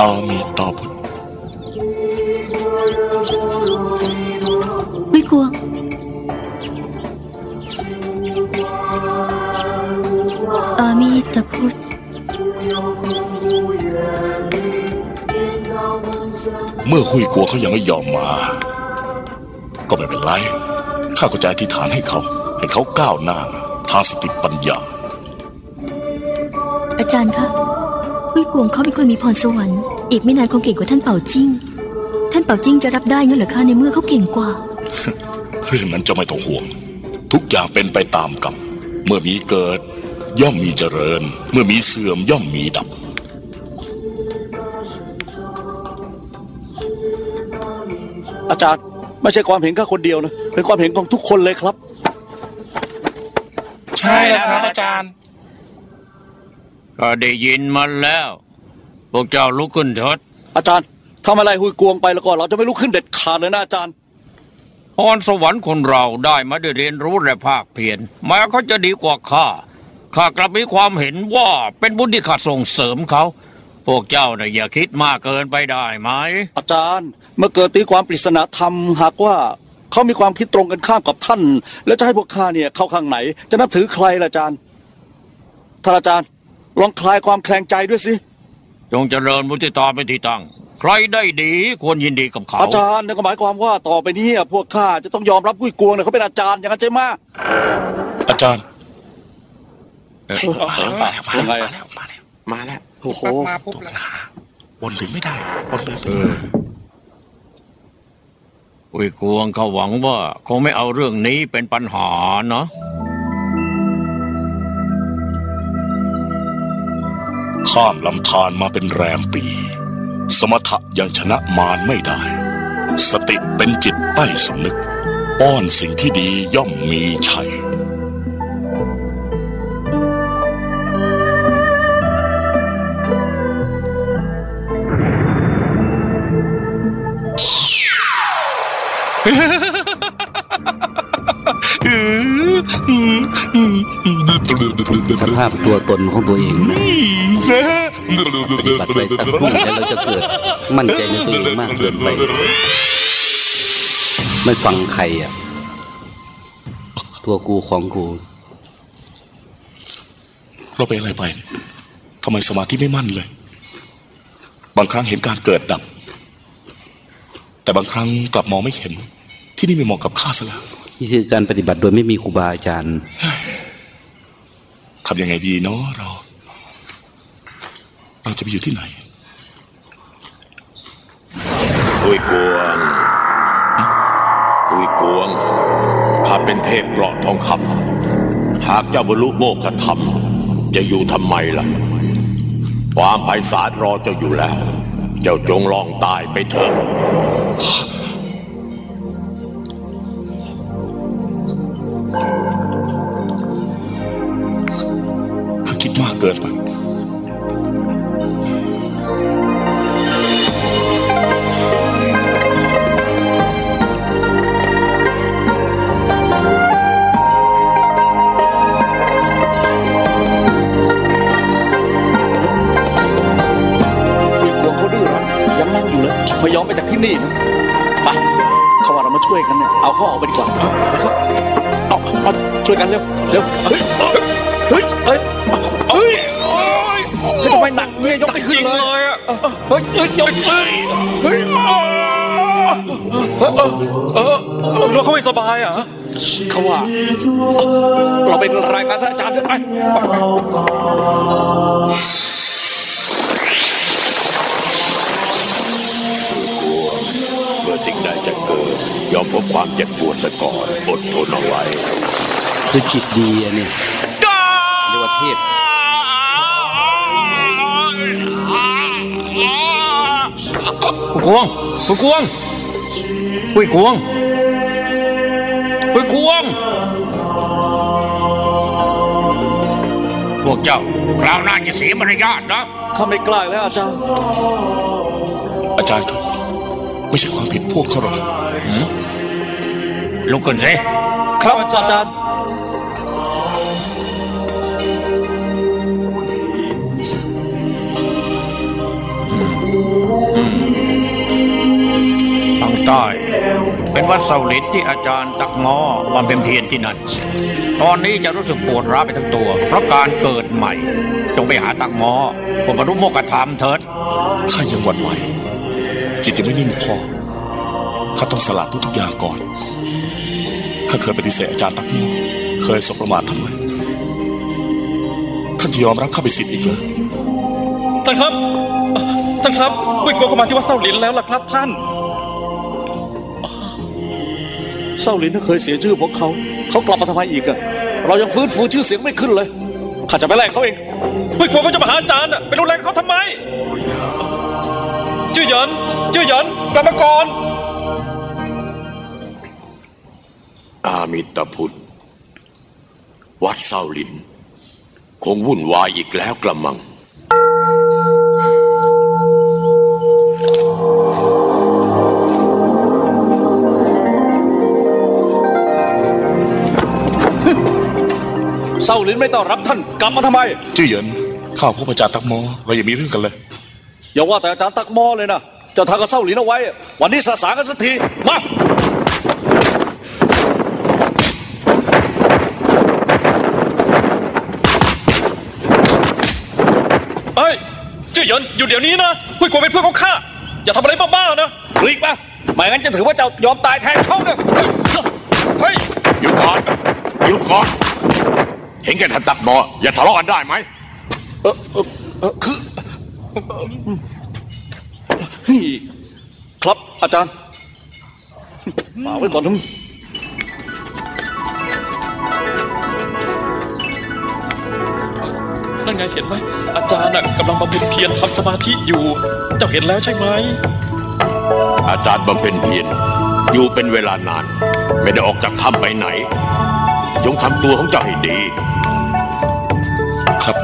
อามีตาพุทธไม่กลัวอามีตะพุทธ เมื่อหุยกัวเขายังไม่ยอมมา ก็ไม่เป็นไร ข้าก็จะอธิษฐานให้เขา ให้เขาก้าวหน้าทางสติปัญญา อาจารย์คะวิกวงเขาเป็นคนมีพรสวรรค์ อีกไม่นานคงเก่งกว่าท่านเป่าจิ้ง ท่านเป่าจิ้งจะรับได้งั้นเหรอคะในเมื่อเขาเก่งกว่า เรื่องนั้นจะไม่ต้องห่วง ทุกอย่างเป็นไปตามกรรม เมื่อมีเกิด ย่อมมีเจริญ เมื่อมีเสื่อมย่อมมีดับ จารย์ ไม่ใช่ความเห็นข้าคนเดียวนะ เป็นความเห็นของทุกคนเลยครับ ใช่แล้วครับอาจารย์ ก็ได้ยินมาแล้ว พวกเจ้าลุกขึ้นเถิดอาจารย์ทำอะไรหุยกวงไปแล้วก็เราจะไม่ลุกขึ้นเด็ดขาดเลยนะอาจารย์พรสวรรค์คนเราได้มาได้เรียนรู้และภาคเพียรแม้เขาจะดีกว่าข้าข้ากลับมีความเห็นว่าเป็นบุญที่ข้าส่งเสริมเขาพ วกเจ้าน่ะอย่าคิดมากเกินไปได้ไหม อาจารย์ เมื่อเกิดตีความปริศนาธรรมหากว่าเขามีความคิดตรงกันข้ามกับท่าน แล้วจะให้พวกข้าเนี่ยเข้าข้างไหน จะนับถือใครล่ะอาจารย์ท่านอาจารย์ลองคลายความแคลงใจด้วยสิจงเจริญมุติตาเป็นที่ตั้ง ใครได้ดีควรยินดีกับเขา อาจารย์นั่นก็หมายความว่าต่อไปนี้พวกข้าจะต้องยอมรับกุ้ยกวงเนี่ยเขาเป็นอาจารย์อย่างนั้นใช่ไหมอาจารย์ยังไงอะมาแล้ว โอ้โหบนถึงไม่ได้บนไปเอออุยกวงเขาหวังว่าคงไม่เอาเรื่องนี้เป็นปัญหาเนาะข้ามลำธารมาเป็นแรมปี สมถะยังชนะมารไม่ได้ สติเป็นจิตใต้สำนึก ป้อนสิ่งที่ดีย่อมมีชัย สภาพตัวตนของตัวเองปฏิบัติไปสักครู่แล้วเราจะเกิด มั่นใจในตัวเองมากเกินไป ไม่ฟังใครอะ ตัวกูของกู เราเป็นอะไรไปทำไมสมาธิไม่มั่นเลย บางครั้งเห็นการเกิดดับ แต่บางครั้งกลับมองไม่เห็น ที่นี่ไม่เหมาะกับข้าซะแล้วนี่คือการปฏิบัติโดยไม่มีครูบาอาจารย์ทำยังไงดีเนาะเรา เราจะไปอยู่ที่ไหนอุยกวงอุยกวงข้าเป็นเทพเกราะทองคำหากเจ้าบรรลุโมกขธรรม จะอยู่ทำไมล่ะ ความไพศาลรอเจ้าอยู่แล้ว เจ้าจงลองตายไปเถอะ ข้าเขาไม่สบายอะเขาว่าเราไปรายงานท่านอาจารย์เถอะไปเมื่อสิ่งใดจะเกิดยอมพบความเจ็บปวดซะก่อนอดทนเอาไว้คือจิตดีอันนี้เรียกว่าเทพผู้กวงผู้กวงผู้กวง ผู้กวง พวกเจ้าคราวหน้าจะเสียมารยาทนะ ข้าไม่กล้าแล้วอาจารย์ อาจารย์ครับ ไม่ใช่ความผิดพวกเขาหรอกลุกขึ้นสิครับอาจารย์ทางใต้ เป็นวัดเสาหลินที่อาจารย์ตักง้อบำเพ็ญเพียรที่นั่น ตอนนี้จะรู้สึกปวดร้าวไปทั้งตัว เพราะการเกิดใหม่ จงไปหาตักง้อผมบรรลุโมกขธรรมเถิด ข้ายังหวั่นไหว จิตยังไม่นิ่งพอ ข้าต้องสละทุกๆอย่างก่อน ข้าเคยปฏิเสธอาจารย์ตักโมเคยสบประมาททำไมท่านจะยอมรับข้าเป็นศิษย์อีกเหรอท่านครับ ท่านครับกุ้ยกัวก็มาที่วัดเส้าหลินแล้วล่ะครับท่าน เศร้าหลินน่ะเคยเสียชื่อพวกเขา เขากลับมาทำไมอีกอะเรายังฟื้นฟูชื่อเสียงไม่ขึ้นเลย ข้าจะไปไล่เขาเองกุ้ยกัวก็จะมาหาอาจารย์อะไปรุนแรงเขาทำไม ชื่อหยินชื่อหยินกลับมาก่อน อามิตพุทธ วัดเศร้าหลิน คงวุ่นวายอีกแล้วกระมัง ลินไม่ต้อนรับท่านกลับมาทำไม จื่อเหยินข้าพบอาจารย์ตักโมเราอย่ามีเรื่องกันเลย อย่าว่าแต่อาจารย์ตักหมอเลยนะเจะทางกับเศร้าลินเอาไว้ วันนี้สาสางกันสักทีมาเอ้ยชื่อเหยินอยู่เดี๋ยวนี้นะกุ้ยกัวเป็นเพื่อนของข้าอย่าทำอะไรบ้าๆนะรีบมาไม่งั้นจะถือว่าเจ้ายอมตายแทนเขาเนี่ยเฮ้ยหยุดก่อนหยุดก่อน เห็นแก่ท่านตักหมออย่าทะเลาะกันได้ไหมเออเออเออคือเอ่อเฮ้ยครับอาจารย์ฝากไว้ก่อนทั้งนั่นไงเห็นไหมอาจารย์น่ะกำลังบำเพ็ญเพียรทำสมาธิอยู่ เจ้าเห็นแล้วใช่ไหมอาจารย์บำเพ็ญเพียรอยู่เป็นเวลานาน ไม่ได้ออกจากถ้ำไปไหน จงทำตัวของเจ้าให้ดี ครับ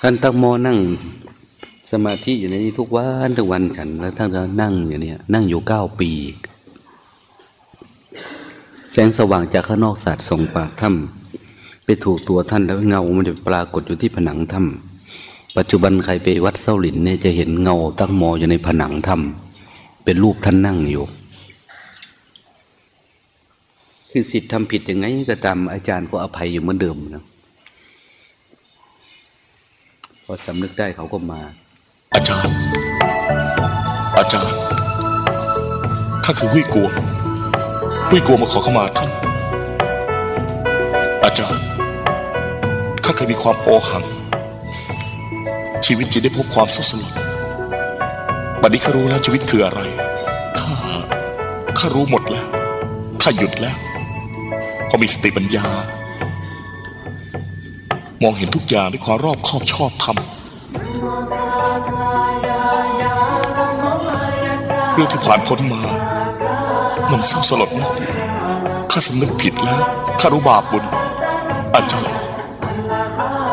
ท่านตักโมนั่งสมาธิอยู่ในนี้ทุกวันทุกวันฉันแล้วท่านก็นั่งอยู่เนี่ยนั่งอยู่เก้าปี แสงสว่างจากข้างนอกสาดส่องปากถ้ำไปถูกตัวท่านแล้วเงามันจะปรากฏอยู่ที่ผนังถ้ำปัจจุบันใครไปวัดเส้าหลินเนี่ยจะเห็นเงาตักโมอยู่ในผนังถ้ำเป็นรูปท่านนั่งอยู่ คือสิทธิ์ทำผิดยังไงก็ตามอาจารย์ก็อภัยอยู่เหมือนเดิมนะพอสำนึกได้เขาก็มา อาจารย์ อาจารย์ข้าคือหุยกัวหุยกัวมาขอเข้ามาท่านอาจารย์ข้าเคยมีความโอหัง ชีวิตจึงได้พบความเศร้าสลดบัดนี้ข้ารู้แล้วชีวิตคืออะไรข้าข้ารู้หมดแล้วข้าหยุดแล้ว พอมีสติปัญญา มองเห็นทุกอย่างด้วยความรอบคอบชอบธรรมเรื่องที่ผ่านพ้นมา มันเศร้าสลดนะข้าสำนึกผิดแล้ว ข้ารู้บาปบุญ อาจารย์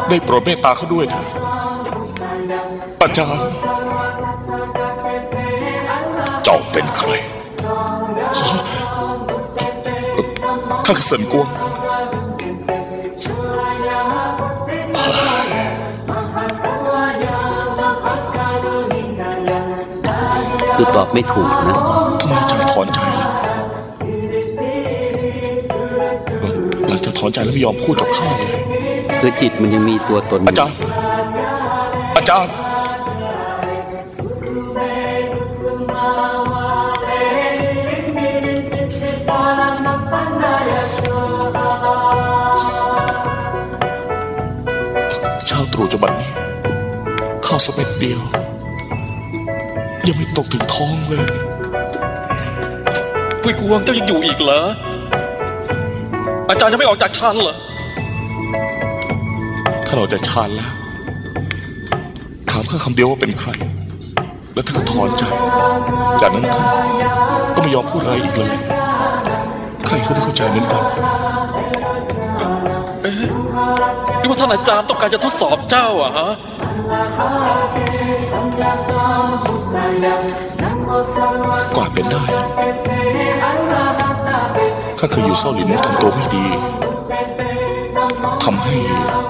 ได้โปรดเมตตาเขาด้วยเถอะอาจารย์ เจ้าเป็นใคร ข้าคือคือตอบไม่ถูกนะทำไมอาจาถอนใจล่ะหลัจะถอนใจแล้วไม่ยอมพูดกับข้าเลยคือจิตมันยังมีตัวตนอาจารย์อาจารย์ เช้าตรู่จนบัดนี้ข้าวสกเม็ดเดียว ยังไม่ตกถึงท้องเลยคุยกวงเจ้ายังอยู่อีกเหรอ อาจารย์ยังไม่ออกจากชั้นเหรอถ้าเราจะชานแล้ว ถามข้าคำเดียวว่าเป็นใคร แล้วท่านก็ถอนใจ จากนั้นท่านก็ไม่ยอมพูดอะไรอีกเลยข้าเองก็ไม่เข้าใจเหมือนกัน หรือว่าท่านอาจารย์ต้องการจะทดสอบเจ้าอะฮะก็อาจเป็นได้นะข้าเคยอยู่เศร้าหลินทำตัวไม่ดีทำให้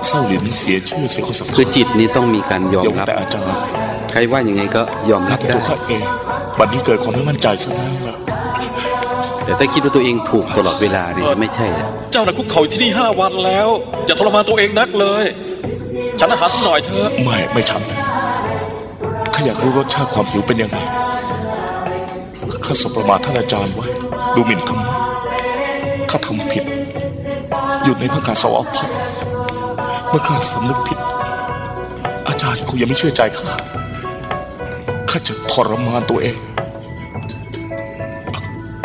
เศร้าหลินเสียชื่อเสียคนศรัทคือธาจิตนี้ต้องมีการยอมยกรับแต่อาจารย์ใครว่ายังไงก็ยอมนัรับบแต่ได้ตัวข้าเองวันนี้เกิดความไม่มั่นใจซะแล้วล่ะแต่ถ้าคิดว่าตัวเองถูกตลอดเวลาเนี่ยไม่ใช่อะ เจ้าน่ะคุกเข่าอยู่ที่นี่ห้าวันแล้ว อย่าทรมานตัวเองนักเลย ฉันอาหารสักหน่อยเถอะไม่ไม่ฉันข้าอยากรู้รสชาติความหิวเป็นยังไงข้าสบประมาทท่านอาจารย์ไว้ ดูหมิ่นธรรมะข้าทำผิด อยู่ในพระกาสาวพัดเมื่อข้าสำนึกผิด อาจารย์คงยังไม่เชื่อใจข้าข้าจะทรมานตัวเอง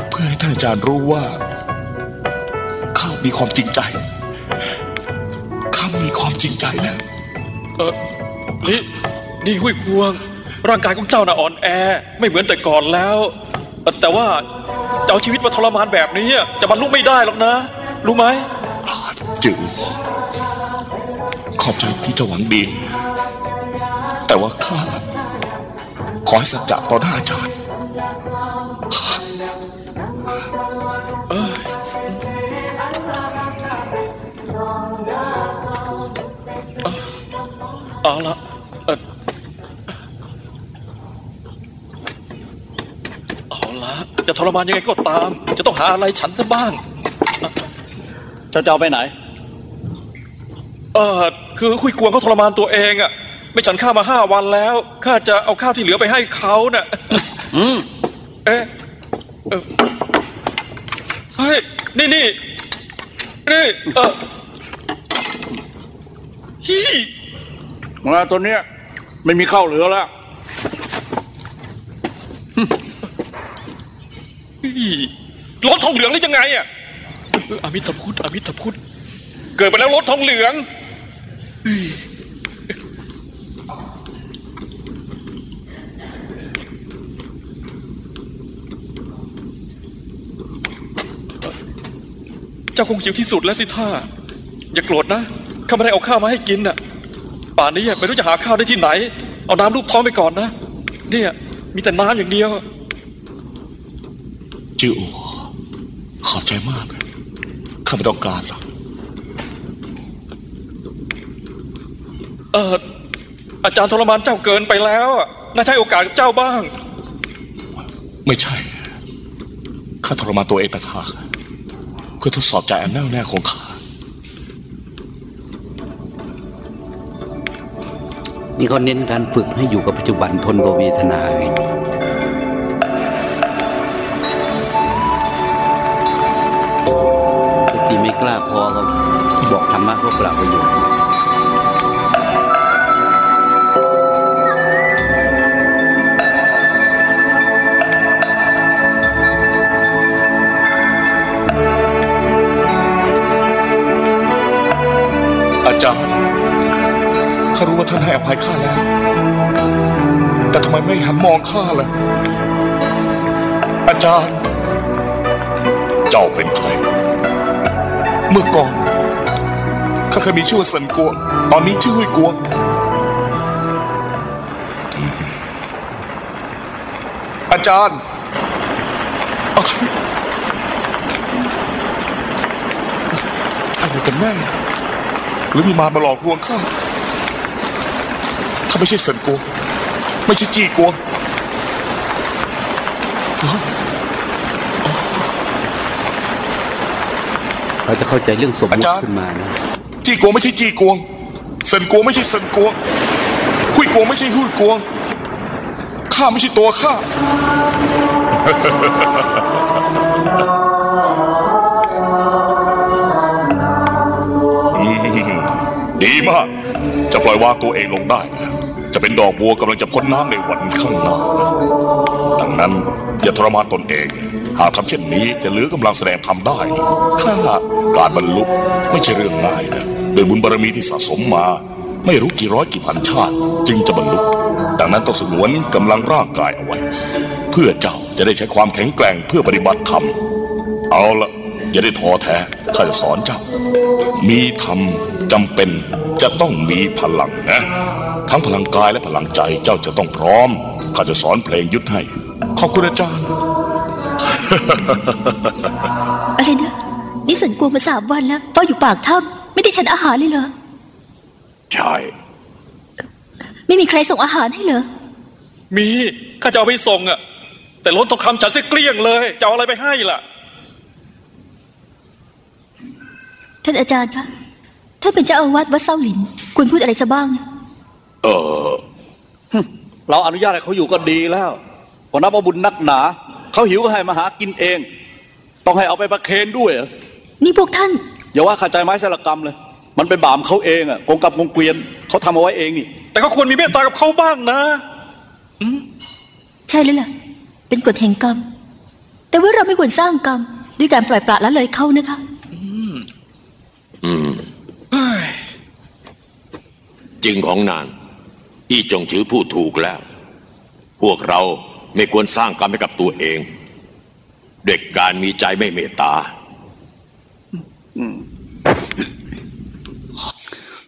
เพื่อให้ท่านอาจารย์รู้ว่า มีความจริงใจข้ามีความจริงใจแล้วเออนี่นี่หุยกวง ร่างกายของเจ้าน่ะอ่อนแอ ไม่เหมือนแต่ก่อนแล้วเอ่อแต่ว่าจะเอาชีวิตมาทรมานแบบนี้อะจะบรรลุไม่ได้หรอกนะ รู้ไหมจือขอบใจที่เจะหวังดี แต่ว่าข้า ขอให้สัจจะต่อหน้าอาจารย์ เอาละเอ่อเอาละจะทรมานยังไงก็ตาม จะต้องหาอะไรฉันซะบ้าง เจ้าจะเอาไปไหน เออคือคุยกวงเขาทรมานตัวเองอะไม่ฉันข้าวมาห้าวันแล้วข้าจะเอาข้าวที่เหลือไปให้เขาน่ะอืมเอ๊ะเอ่อเฮ้ยนี่นี่นี่เออฮี มาตัวเนี้ย ไม่มีข้าวเหลือแล้วฮีรถทองเหลืองหรือยังไงอะเอออมิตพุทธอมิตพุทธเกิดมาแล้วรถทองเหลืองอี้เจ้าคงหิวที่สุดแล้วสิท่าอย่าโกรธนะข้าไม่ได้เอาข้าวมาให้กินน่ะ ป่านนี้ไม่รู้จะหาข้าวได้ที่ไหน เอาน้ำลูกท้องไปก่อนนะ เนี่ยมีแต่น้ำอย่างเดียว จิวขอบใจมากนะข้าไม่ต้องการหรอกเอออาจารย์ทรมานเจ้าเกินไปแล้วอะน่าใช้โอกาสกับเจ้าบ้าง ไม่ใช่ ข้าทรมานตัวเองต่างหากเพื่อทดสอบใจอันแน่วแน่ของข้า นี่เขาเน้นการฝึกให้อยู่กับปัจจุบันทนกับเวทนาไงสติไม่กล้าพอก็บอกธรรมะก็เปล่าประโยชน์อาจารย์ ข้ารู้ว่าท่านให้อภัยข้าแล้ว แต่ทำไมไม่หันมองข้าล่ะ อาจารย์ เจ้าเป็นใคร เมื่อก่อนข้าเคยมีชื่อว่าสันกวง ตอนนี้ชื่อหุยกวง อาจารย์อะไรกันแน่หรือมีมารมาหลอกลวงข้า ข้าไม่ใช่เซินกวงไม่ใช่จี้กวงเขาจะเข้าใจเรื่องสมมอาติจารย์ขึ้นมานะจีกวงไม่ใช่จีกวงเซินกวงไม่ใช่เซินกวงหุยกวงไม่ใช่หุยกวงข้าไม่ใช่ตัวข้าอืมดีมาก จะปล่อยวางตัวเองลงได้ จะเป็นดอกบัวกำลังจะพ้นน้ำในวันข้างหน้า ดังนั้นอย่าทรมานตนเอง หากทำเช่นนี้จะเหลือกำลังแสดงทำได้ข้าการบรรลุไม่ใช่เรื่องง่ายนะโดยบุญบารมีที่สะสมมา ไม่รู้กี่ร้อยกี่พันชาติ จึงจะบรรลุดังนั้นต้องสงวนกำลังร่างกายเอาไว้ เพื่อเจ้าจะได้ใช้ความแข็งแกร่งเพื่อปฏิบัติธรรม เอาละอย่าได้ท้อแท้ข้าจะสอนเจ้า มีธรรมจำเป็นจะต้องมีพลังนะ ทั้งพลังกายและพลังใจเจ้าจะต้องพร้อมข้าจะสอนเพลงยุทธให้ ขอบคุณอาจารย์ อะไรนะนี่สันกลัวมาสามวันแล้วเฝ้าอยู่ปากถ้ำไม่ได้ฉันอาหารเลยเหรอ ใช่ ไม่มีใครส่งอาหารให้เหรอ มีข้าจะเอาไปส่งอะแต่ล้นทองคำฉันเสียเกลี้ยงเลยจะเอาอะไรไปให้ล่ะ ท่านอาจารย์คะท่านเป็นเจ้าอาวาสวัดเซาหลินควรพูดอะไรซะบ้างนะ เออเราอนุญาตให้เขาอยู่ก็ดีแล้วเพราะนับว่าบุญนักหนา เขาหิวก็ให้มาหากินเอง ต้องให้เอาไปประเคนด้วยเหรอนี่พวกท่าน อย่าว่าขัดใจไม้สลักกรรมเลย มันเป็นบามเขาเองอะกงกับกงเกวียนเขาทำเอาไว้เองนี่ แต่ก็ควรมีเมตตากับเขาบ้างนะใช่แล้วล่ะ เป็นกฎแห่งกรรม แต่ว่าเราไม่ควรสร้างกรรม ด้วยการปล่อยปละละเลยเขานะคะอืมจริงของนาง อีจงชือพูดถูกแล้ว พวกเราไม่ควรสร้างกรรมให้กับตัวเอง เด็กการมีใจไม่เมตตา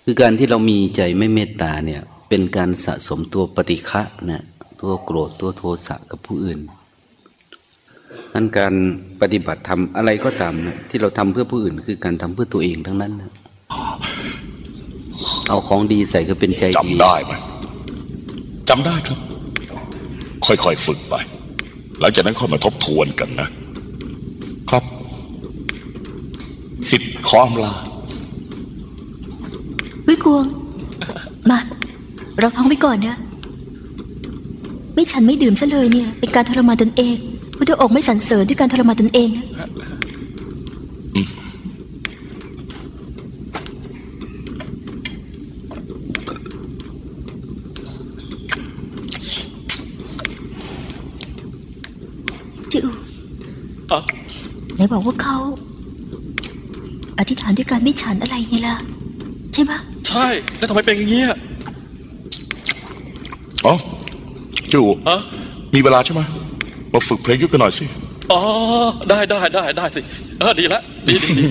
คือการที่เรามีใจไม่เมตตาเนี่ย เป็นการสะสมตัวปฏิฆะนะตัวโกรธตัวโทสะกับผู้อื่นนั้นการปฏิบัติธรรมอะไรก็ตามนะที่เราทำเพื่อผู้อื่น คือการทำเพื่อตัวเองทั้งนั้นนะเอาของดีใส่ก็เป็นใจดีจำได้ไหม จำได้ครับ ค่อยๆฝึกไป หลังจากนั้นค่อยมาทบทวนกันนะ ครับ สิทธิ์ขออำลาวิกวง มา เราท้องไปก่อนนะไม่ฉันไม่ดื่มซะเลยเนี่ย เป็นการทรมานตนเองพุทธองค์ไม่สรรเสริญด้วยการทรมานตนเองนะ จิว อะ ไหน บอกว่าเขา อธิษฐานด้วยการไม่ฉันอะไรไงล่ะ ใช่ปะใช่ แล้วทำไมเป็นอย่างเงี้ยอ๋อจูฮะมีเวลาใช่ไหมมาฝึกเพลงยุทธกันหน่อยสิ อ๋อ ได้ได้ได้ได้สิ เออ ดีละ ดีดีดี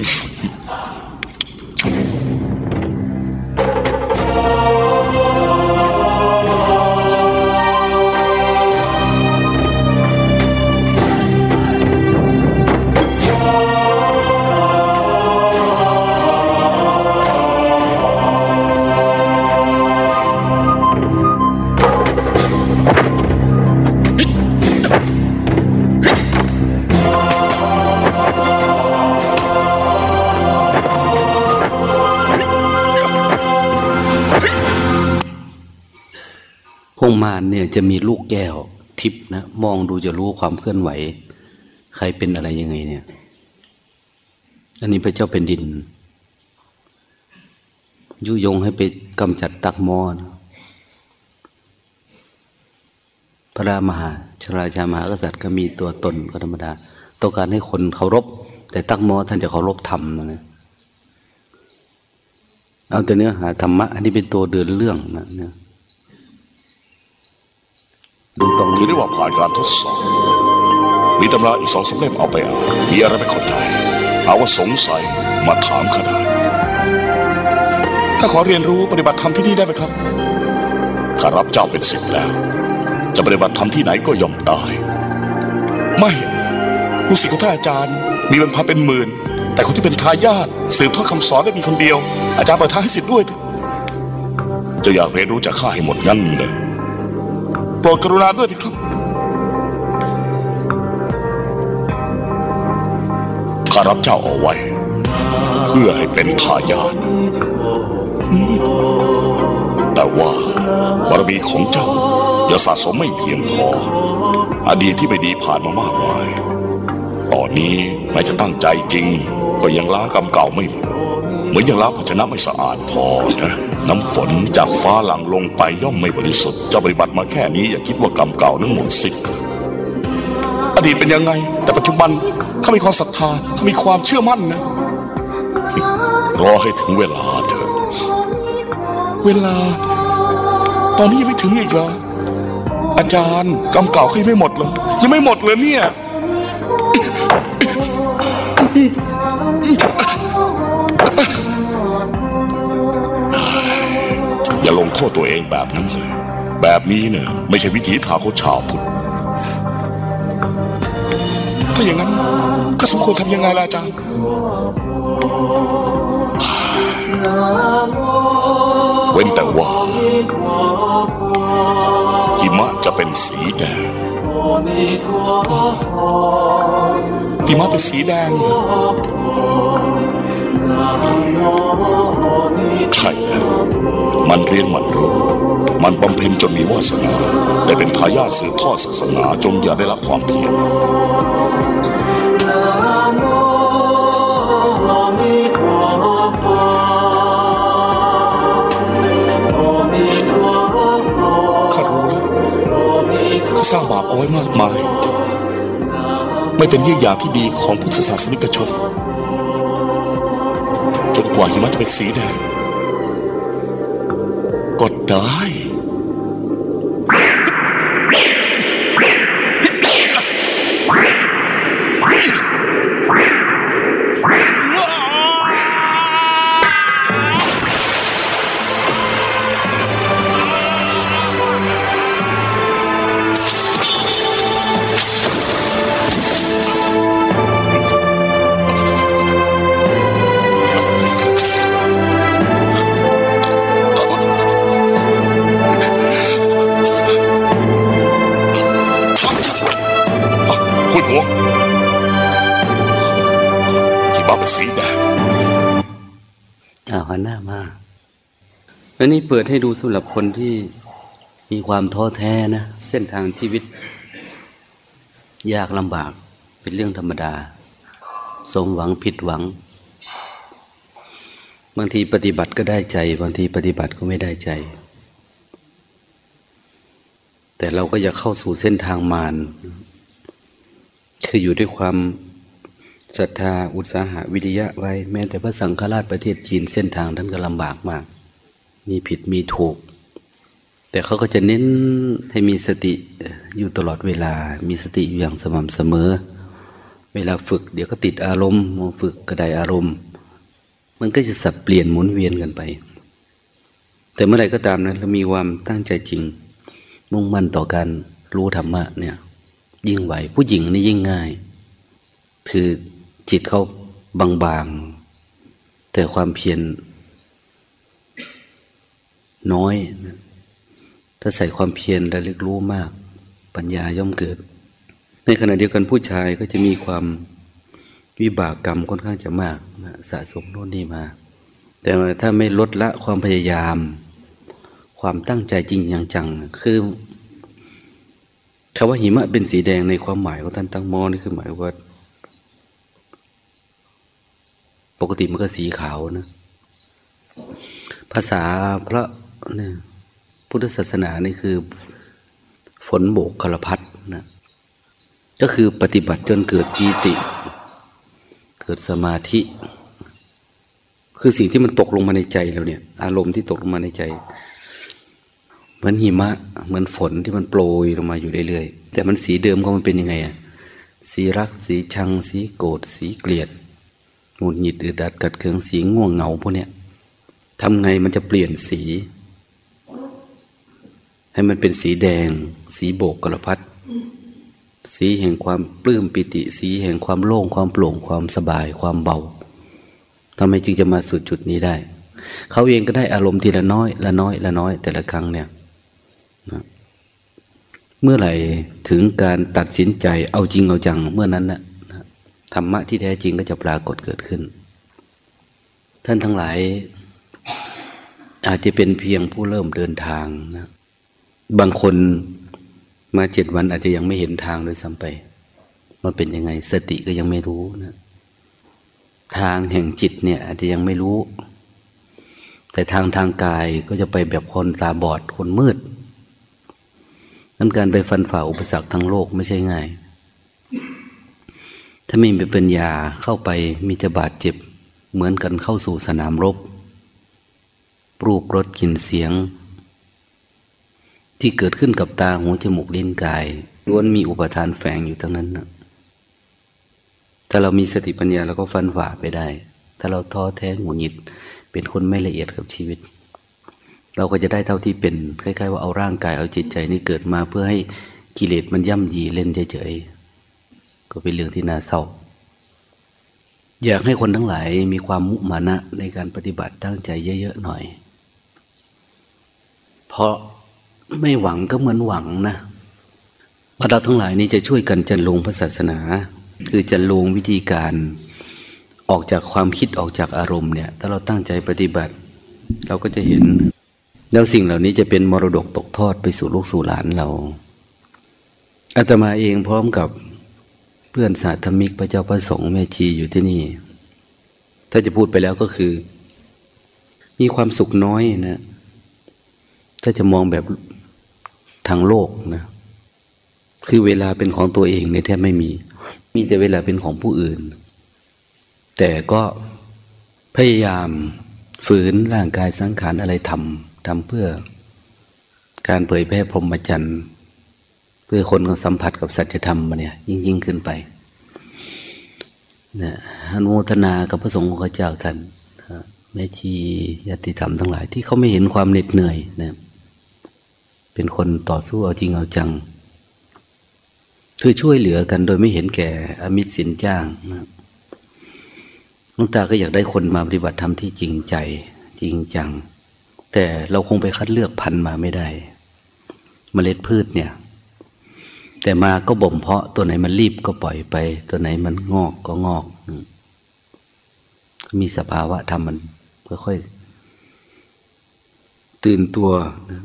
ารเนี่ยจะมีลูกแก้วทิพย์นะมองดูจะรู้ความเคลื่อนไหว ใครเป็นอะไรยังไงเนี่ย อันนี้พระเจ้าเป็นดิน ยุยงให้ไปกำจัดตักมอนพระรามหาชราชามหากษัตริย์ก็มีตัวตนก็ธรรมดาต้องการให้คนเคารพ แต่ตักมอท่านจะเคารพธรรมนะนะเอาแต่เนื้อหาธรรมะอันนี้เป็นตัวเดินเรื่องนะเนี่ย ดูตรงนี้อได้ว่าผ่านการทดสอบ มีตำราอีกสองสามเล่มเอาไปอ่านมีอะไรไม่เข้าใจหาว่าสงสัยมาถามข้าได้ข้าขอเรียนรู้ปฏิบัติธรรมที่นี่ได้ไหมครับข้ารับเจ้าเป็นศิษย์แล้ว จะปฏิบัติธรรมที่ไหนก็ยอมได้ ไม่ลูกศิษย์ของท่านอาจารย์ มีเป็นพันเป็นหมื่น แต่คนที่เป็นทายาทสืบทอดคำสอนได้มีคนเดียว อาจารย์เปิดทางให้ศิษย์ด้วยจะอยากเรียนรู้จากข้าให้หมดงั้นเลย ปรดกรุณาด้วยครับข้ารับเจ้าเอาไว้ เพื่อให้เป็นทายาทแต่ว่าบารมีของเจ้าอย่าสะสมไม่เพียงพอ อดีตที่ไม่ดีผ่านมามากมาย ตอนนี้แม้จะตั้งใจจริง ก็ยังล้ากรรมเก่าไม่หมดเหมือนยังล้าภาชนะไม่สะอาดพอนะ น้ำฝนจากฟ้าหลังลงไปย่อมไม่บริสุทธิ์เจะปฏิบัติมาแค่นี้อย่าคิดว่ากรรมเก่านั้นหมดสิ้นอดีตเป็นยังไง แต่ปัจจุบันเขามีความศรัทธาเขามีความเชื่อมั่นนะรอให้ถึงเวลาเถอะเวลา ตอนนี้ยังไม่ถึงอีกเหรออาจารย์กรรมเก่าเขายังไม่หมดเหรอยังไม่หมดเลยเนี่ย โทษตัวเองแบบนั้นเลย แบบนี้เนี่ยไม่ใช่วิถีทางของชาวพุทธถ้าอย่างนั้นก็สมควรทำยังไงล่ะอาจารย์เว้นแต่ว่าหิมะจะเป็นสีแดงหิมะเป็นสีแดง เหรอใช่แล้วมันเรียนมันรู้ มันบำเพ็ญจนมีวาสนาได้เป็นทายาทสืบทอดศาสนาจงอย่าได้รับความเพียรข้ารู้แล้วข้าสร้างบาปเอาไว้มากมาย ไม่เป็นเยี่ยงอย่างที่ดีของพุทธศาสนิกชน จนกว่าหิมะจะเป็นสีแดงก็ได้ นนี้เปิดให้ดูสำหรับคนที่มีความท้อแท้นะ เส้นทางชีวิต ยากลำบากเป็นเรื่องธรรมดา สมหวังผิดหวัง บางทีปฏิบัติก็ได้ใจ บางทีปฏิบัติก็ไม่ได้ใจ แต่เราก็อยากเข้าสู่เส้นทางมารคืออยู่ด้วยความศรัทธาอุตสาหะวิริยะไว้ แม้แต่พระสังฆราชประเทศจีนเส้นทางท่านก็ลำบากมาก มีผิดมีถูก แต่เขาก็จะเน้นให้มีสติอยู่ตลอดเวลา มีสติอยู่อย่างสม่ำเสมอ เวลาฝึกเดี๋ยวก็ติดอารมณ์ฝึกก็ไดอารมณ์ มันก็จะสับเปลี่ยนหมุนเวียนกันไป แต่เมื่อไรก็ตามนะเรามีความตั้งใจจริง มุ่งมั่นต่อการรู้ธรรมะเนี่ยยิ่งไหว ผู้หญิงนี่ยิ่งง่าย คือจิตเขาบางๆ แต่ความเพียร น้อย ถ้าใส่ความเพียรระลึกรู้มาก ปัญญาย่อมเกิด ในขณะเดียวกันผู้ชายก็จะมีความวิบากกรรมค่อนข้างจะมากนะสะสมโน่นนี่มา แต่ถ้าไม่ลดละความพยายาม ความตั้งใจจริงอย่างจัง คือคำว่าหิมะเป็นสีแดงในความหมายของท่านตั้งมอนี่คือหมายว่า ปกติมันก็สีขาวนะ ภาษาพระ เนี่ยพุทธศาสนานี่คือฝนโบกคลพัดนะก็คือปฏิบัติจนเกิดปีติ เกิดสมาธิ คือสิ่งที่มันตกลงมาในใจเราเนี่ย อารมณ์ที่ตกลงมาในใจ เหมือนหิมะ เหมือนฝนที่มันโปรยลงมาอยู่เรื่อยๆแต่มันสีเดิมของมันเป็นยังไงอะสีรักสีชัง สีโกรธสีเกลียดหงุดหงิดอึดอัดกัดเคืองสีง่วงเหงาพวกเนี้ยทำไงมันจะเปลี่ยนสี ให้มันเป็นสีแดง สีโบกกระพัดสีแห่งความปลื้มปิติ สีแห่งความโล่งความโปร่งความสบายความเบาทำไมจึงจะมาสู่จุดนี้ได้ เขาเองก็ได้อารมณ์ทีละน้อย ละน้อย ละน้อย แต่ละครั้งเนี่ยนะเมื่อไหร่ถึงการตัดสินใจเอาจริงเอาจังเมื่อนั้นนะนะธรรมะที่แท้จริงก็จะปรากฏเกิดขึ้น ท่านทั้งหลาย อาจจะเป็นเพียงผู้เริ่มเดินทางนะ บางคนมาเจ็ดวันอาจจะยังไม่เห็นทางด้วยซ้ำไปว่าเป็นยังไง สติก็ยังไม่รู้นะทางแห่งจิตเนี่ย อาจจะยังไม่รู้ แต่ทางทางกายก็จะไปแบบคนตาบอดคนมืดนั้นการไปฟันฝ่าอุปสรรคทางโลกไม่ใช่ง่าย ถ้าไม่มีปัญญาเข้าไปมีจะบาดเจ็บ เหมือนกันเข้าสู่สนามรบ รูปรสกลิ่นเสียง ที่เกิดขึ้นกับตาหูจมูกลิ้นกายล้วนมีอุปทานแฝงอยู่ทั้งนั้นนะถ้าเรามีสติปัญญาเราก็ฟันฝ่าไปได้ ถ้าเราท้อแท้หงุดหงิด เป็นคนไม่ละเอียดกับชีวิต เราก็จะได้เท่าที่เป็นคล้ายๆว่าเอาร่างกายเอาจิตใจนี้เกิดมาเพื่อให้กิเลสมันย่ำยีเล่นเฉยๆก็เป็นเรื่องที่น่าเศร้า อยากให้คนทั้งหลายมีความมุมานะในการปฏิบัติตั้งใจเยอะๆหน่อย เพราะ ไม่หวังก็เหมือนหวังนะว่าเราทั้งหลายนี้จะช่วยกันจันลงพระศาสนา คือจันลงวิธีการออกจากความคิดออกจากอารมณ์เนี่ย ถ้าเราตั้งใจปฏิบัติ เราก็จะเห็น แล้วสิ่งเหล่านี้จะเป็นมรดกตกทอดไปสู่ลูกสู่หลานเราอาตมาเองพร้อมกับเพื่อนสาธมิกพระเจ้าประสงค์แม่ชีอยู่ที่นี่ ถ้าจะพูดไปแล้วก็คือ มีความสุขน้อยนะ ถ้าจะมองแบบ ทางโลกนะ คือเวลาเป็นของตัวเองเนี่ยแทบไม่มี มีแต่เวลาเป็นของผู้อื่น แต่ก็พยายามฝืนร่างกายสังขารอะไรทำทำเพื่อ การเผยแพร่พรหมจรรย์เพื่อคนเขาสัมผัสกับสัจธรรมมาเนี่ย ยิ่งยิ่งขึ้นไปนะอนุโมทนากับพระสงฆ์ของพระเจ้าท่านแม่ชีญาติธรรมทั้งหลายที่เขาไม่เห็นความเหน็ดเหนื่อยนะ เป็นคนต่อสู้เอาจริงเอาจัง คือช่วยเหลือกันโดยไม่เห็นแก่อมิตรสินจ้างนะลุงตาก็อยากได้คนมาปฏิบัติธรรมที่จริงใจจริงจัง แต่เราคงไปคัดเลือกพันธุ์มาไม่ได้เมล็ดพืชเนี่ย แต่มาก็บ่มเพาะตัวไหนมันรีบก็ปล่อยไป ตัวไหนมันงอกก็งอก มีสภาวะธรรมมันค่อยๆตื่นตัวนะ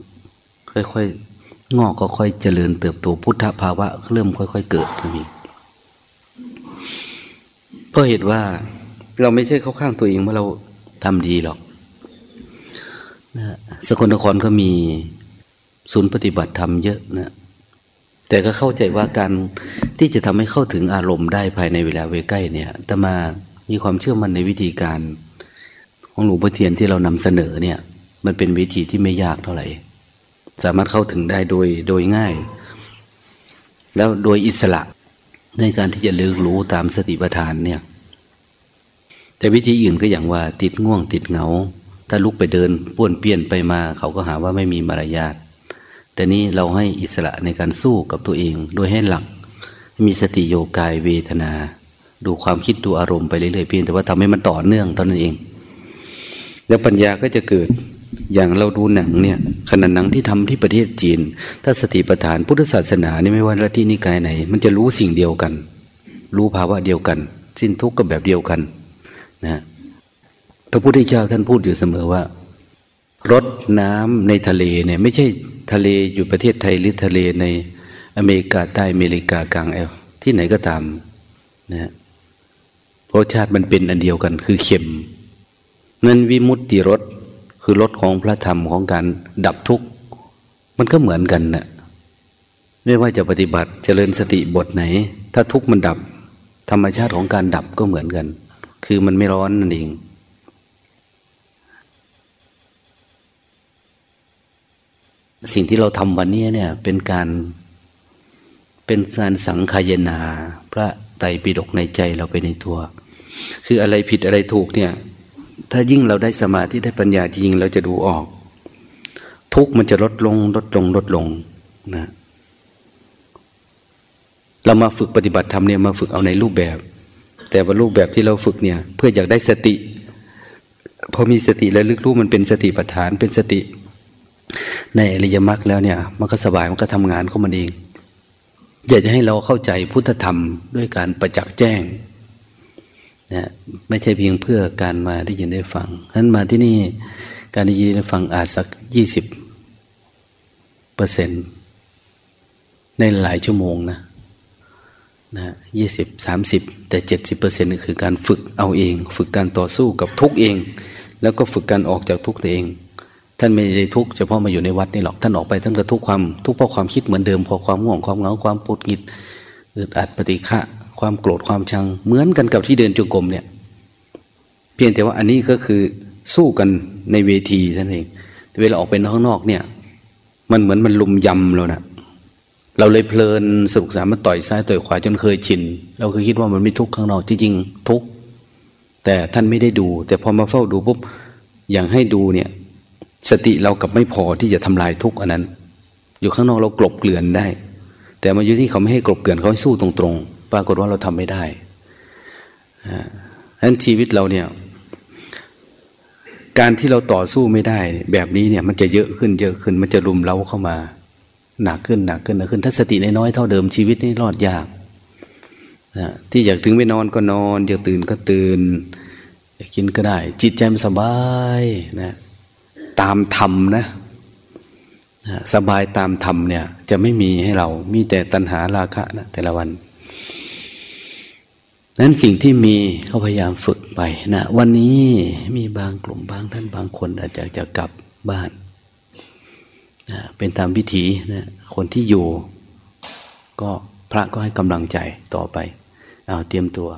ค่อยๆงอกก็ค่อยเจริญเติบโตพุทธภาวะเริ่มค่อย ๆ เกิดมีเพราะเหตุว่าเราไม่ใช่เข้าข้างตัวเองว่าเราทำดีหรอกนะสกลนครก็มีศูนย์ปฏิบัติธรรมเยอะนะ แต่ก็เข้าใจว่าการที่จะทำให้เข้าถึงอารมณ์ได้ภายในเวลาเวใกล้เนี่ยแต่มามีความเชื่อมั่นในวิธีการของหลวงพ่อเทียนที่เรานำเสนอเนี่ย มันเป็นวิธีที่ไม่ยากเท่าไหร่ สามารถเข้าถึงได้โดยโดยง่าย แล้วโดยอิสระในการที่จะเลือกรู้ตามสติปัฏฐานเนี่ย แต่วิธีอื่นก็อย่างว่า ติดง่วงติดเหงา ถ้าลุกไปเดินป้วนเปี้ยนไปมา เขาก็หาว่าไม่มีมารยาทแต่นี้เราให้อิสระในการสู้กับตัวเอง โดยให้หลัก มีสติโยกายเวทนา ดูความคิดดูอารมณ์ไปเรื่อยๆเพียงแต่ว่าทำให้มันต่อเนื่องเท่านั้นเอง แล้วปัญญาก็จะเกิด อย่างเราดูหนังเนี่ยขนาดหนังที่ทำที่ประเทศจีน ถ้าสติปัฏฐานพุทธศาสนานี่ไม่ว่าละที่นิกายไหน มันจะรู้สิ่งเดียวกัน รู้ภาวะเดียวกัน สิ้นทุกข์ก็แบบเดียวกันนะพระพุทธเจ้าท่านพูดอยู่เสมอว่ารถน้ำในทะเลเนี่ยไม่ใช่ทะเลอยู่ประเทศไทยหรือทะเลในอเมริกาใต้อเมริกากลางแอลที่ไหนก็ตามนะรสชาติมันเป็นอันเดียวกันคือเค็มนั้นวิมุตติรส คือรสของพระธรรมของการดับทุกข์ มันก็เหมือนกันนะไม่ว่าจะปฏิบัติเจริญสติบทไหน ถ้าทุกข์มันดับ ธรรมชาติของการดับก็เหมือนกัน คือมันไม่ร้อนนั่นเองสิ่งที่เราทำวันนี้เนี่ยเป็นการเป็นการสังขายนา พระไตรปิฎกในใจเราไปในตัว คืออะไรผิดอะไรถูกเนี่ย ถ้ายิ่งเราได้สมาธิได้ปัญญาจริงเราจะดูออก ทุกมันจะลดลง ลดลง ลดลงนะเรามาฝึกปฏิบัติธรรมเนี่ยมาฝึกเอาในรูปแบบ แต่ว่ารูปแบบที่เราฝึกเนี่ย เพื่ออยากได้สติ พอมีสติแล้วลึกรู้มันเป็นสติปัฏฐานเป็นสติ ในอริยมรรคแล้วเนี่ย มันก็สบายมันก็ทำงานของมันเอง อยากจะให้เราเข้าใจพุทธธรรมด้วยการประจักษ์แจ้ง นะไม่ใช่เพียงเพื่อการมาได้ยินได้ฟังฉะนั้นมาที่นี่การได้ยินได้ฟังอาจสักยี่สิบเปอร์เซ็นต์ในหลายชั่วโมงนะนะยี่สิบสามสิบแต่เจ็ดสิบเปอร์เซ็นต์คือการฝึกเอาเอง ฝึกการต่อสู้กับทุกเอง แล้วก็ฝึกการออกจากทุกตัวเอง ท่านไม่ได้ทุกเฉพาะมาอยู่ในวัดนี่หรอกท่านออกไปท่านก็ทุกความทุกเพราะความคิดเหมือนเดิมพอความง่วงความเหงาความปวดงิดอึดอัดปฏิฆะ ความโกรธความชัง เหมือนกันกับที่เดินจงกรมเนี่ย เพียงแต่ว่าอันนี้ก็คือสู้กันในเวทีท่านเองเวลาออกไปข้างนอกเนี่ย มันเหมือนมันลุมยำเรานะเราเลยเพลินสุขสามารถต่อยซ้ายต่อยขวาจนเคยชิน เราเคยคิดว่ามันไม่ทุกข์ข้างนอกจริงๆทุกข์แต่ท่านไม่ได้ดู แต่พอมาเฝ้าดูปุ๊บอย่างให้ดูเนี่ย สติเรากับไม่พอที่จะทำลายทุกข์อันนั้น อยู่ข้างนอกเรากลบเกลื่อนได้ แต่มาอยู่ที่เขาไม่ให้กลบเกลื่อนเขาให้สู้ตรงๆ ปรากฏว่าเราทำไม่ได้ฉะนั้นชีวิตเราเนี่ย การที่เราต่อสู้ไม่ได้ แบบนี้เนี่ย มันจะเยอะขึ้นเยอะขึ้น มันจะรุมเร้าเข้ามา หนักขึ้นหนักขึ้นหนักขึ้น ถ้าสติน้อยเท่าเดิมชีวิตนี่รอดยากนะที่อยากถึงไม่นอนก็นอน อยากตื่นก็ตื่น อยากกินก็ได้ จิตใจมันสบายนะตามธรรมนะสบายตามธรรมเนี่ย จะไม่มีให้เรา มีแต่ตัณหาราคะนะแต่ละวัน นั้นสิ่งที่มีเขาพยายามฝึกไปนะวันนี้มีบางกลุ่มบางท่านบางคนอาจจะจะกลับบ้านนะเป็นตามพิธีนะคนที่อยู่ ก็พระก็ให้กำลังใจต่อไป เอาเตรียมตัว